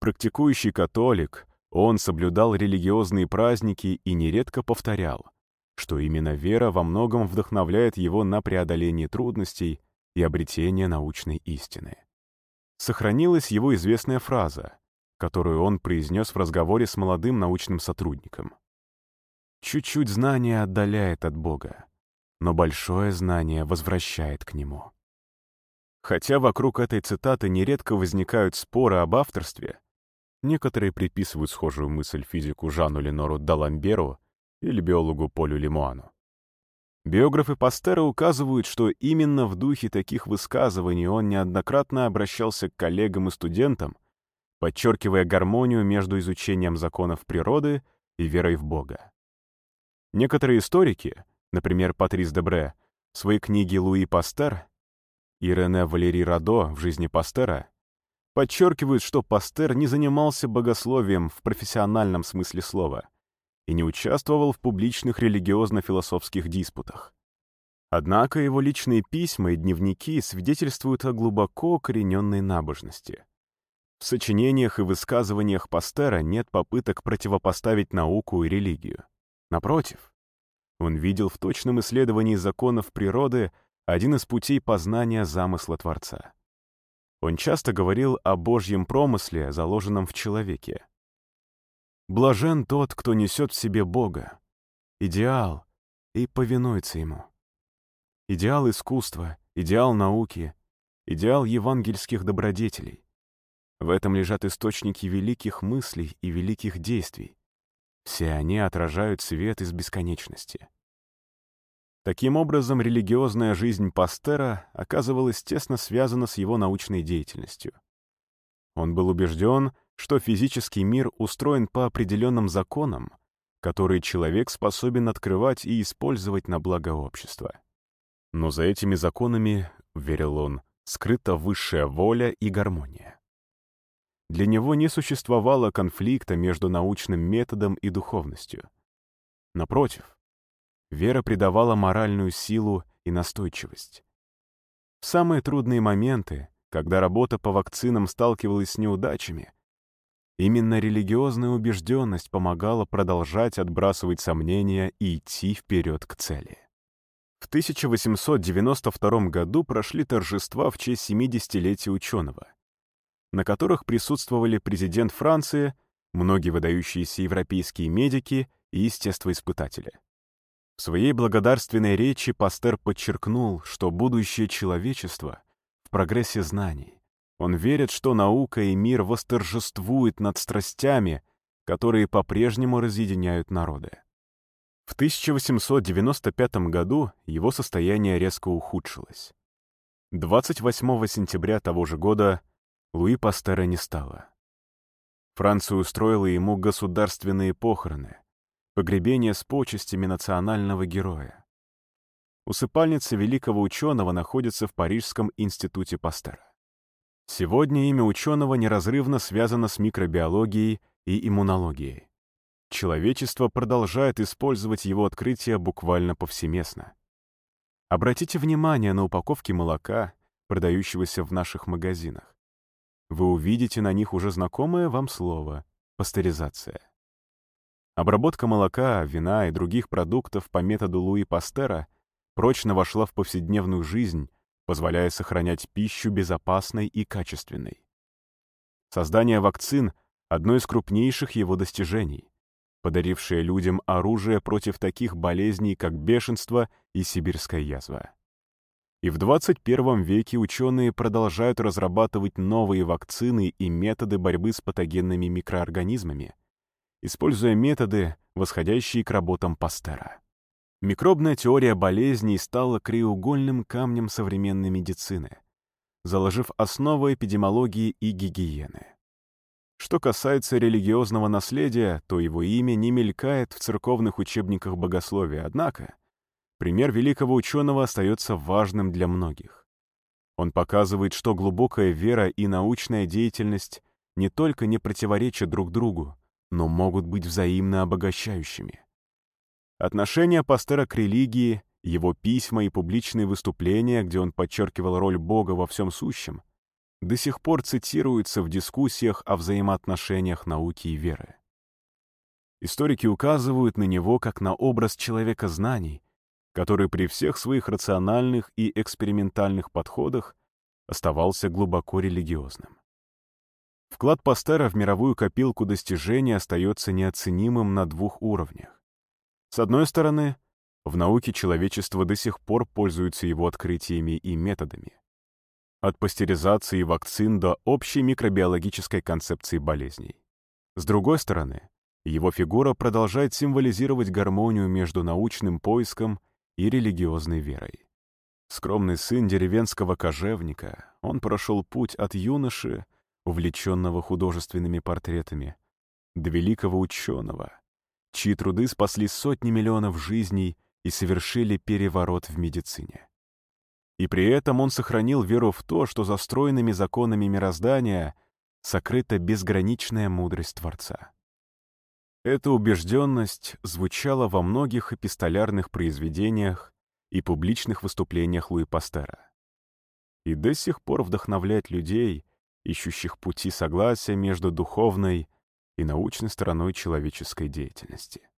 Практикующий католик, он соблюдал религиозные праздники и нередко повторял, что именно вера во многом вдохновляет его на преодоление трудностей и обретение научной истины. Сохранилась его известная фраза которую он произнес в разговоре с молодым научным сотрудником. Чуть-чуть знания отдаляет от Бога, но большое знание возвращает к Нему. Хотя вокруг этой цитаты нередко возникают споры об авторстве, некоторые приписывают схожую мысль физику Жану Ленору Даламберу или биологу Полю Лемуану. Биографы Пастера указывают, что именно в духе таких высказываний он неоднократно обращался к коллегам и студентам, подчеркивая гармонию между изучением законов природы и верой в Бога. Некоторые историки, например, Патрис Дебре, в своей книге «Луи Пастер» и Рене Валерий Радо в «Жизни Пастера» подчеркивают, что Пастер не занимался богословием в профессиональном смысле слова и не участвовал в публичных религиозно-философских диспутах. Однако его личные письма и дневники свидетельствуют о глубоко корененной набожности. В сочинениях и высказываниях Пастера нет попыток противопоставить науку и религию. Напротив, он видел в точном исследовании законов природы один из путей познания замысла Творца. Он часто говорил о Божьем промысле, заложенном в человеке. «Блажен тот, кто несет в себе Бога, идеал, и повинуется ему. Идеал искусства, идеал науки, идеал евангельских добродетелей. В этом лежат источники великих мыслей и великих действий. Все они отражают свет из бесконечности. Таким образом, религиозная жизнь Пастера оказывалась тесно связана с его научной деятельностью. Он был убежден, что физический мир устроен по определенным законам, которые человек способен открывать и использовать на благо общества. Но за этими законами, верил он, скрыта высшая воля и гармония. Для него не существовало конфликта между научным методом и духовностью. Напротив, вера придавала моральную силу и настойчивость. В самые трудные моменты, когда работа по вакцинам сталкивалась с неудачами, именно религиозная убежденность помогала продолжать отбрасывать сомнения и идти вперед к цели. В 1892 году прошли торжества в честь 70-летия ученого — на которых присутствовали президент Франции, многие выдающиеся европейские медики и естествоиспытатели. В своей благодарственной речи Пастер подчеркнул, что будущее человечества в прогрессе знаний. Он верит, что наука и мир восторжествуют над страстями, которые по-прежнему разъединяют народы. В 1895 году его состояние резко ухудшилось. 28 сентября того же года Луи Пастера не стало. Франция устроила ему государственные похороны, погребение с почестями национального героя. Усыпальница великого ученого находится в Парижском институте Пастера. Сегодня имя ученого неразрывно связано с микробиологией и иммунологией. Человечество продолжает использовать его открытия буквально повсеместно. Обратите внимание на упаковки молока, продающегося в наших магазинах. Вы увидите на них уже знакомое вам слово — пастеризация. Обработка молока, вина и других продуктов по методу Луи Пастера прочно вошла в повседневную жизнь, позволяя сохранять пищу безопасной и качественной. Создание вакцин — одно из крупнейших его достижений, подарившее людям оружие против таких болезней, как бешенство и сибирская язва. И в 21 веке ученые продолжают разрабатывать новые вакцины и методы борьбы с патогенными микроорганизмами — используя методы, восходящие к работам Пастера. Микробная теория болезней стала краеугольным камнем современной медицины, заложив основы эпидемиологии и гигиены. Что касается религиозного наследия, то его имя не мелькает в церковных учебниках богословия, однако пример великого ученого остается важным для многих. Он показывает, что глубокая вера и научная деятельность не только не противоречат друг другу, но могут быть взаимно обогащающими. Отношение пастора к религии, его письма и публичные выступления, где он подчеркивал роль Бога во всем сущем, до сих пор цитируются в дискуссиях о взаимоотношениях науки и веры. Историки указывают на него как на образ человека знаний, который при всех своих рациональных и экспериментальных подходах оставался глубоко религиозным. Вклад Пастера в мировую копилку достижений остается неоценимым на двух уровнях. С одной стороны, в науке человечество до сих пор пользуется его открытиями и методами. От пастеризации вакцин до общей микробиологической концепции болезней. С другой стороны, его фигура продолжает символизировать гармонию между научным поиском и религиозной верой. Скромный сын деревенского кожевника, он прошел путь от юноши увлеченного художественными портретами, до великого ученого, чьи труды спасли сотни миллионов жизней и совершили переворот в медицине. И при этом он сохранил веру в то, что за стройными законами мироздания сокрыта безграничная мудрость Творца. Эта убежденность звучала во многих эпистолярных произведениях и публичных выступлениях Луи Пастера. И до сих пор вдохновляет людей, ищущих пути согласия между духовной и научной стороной человеческой деятельности.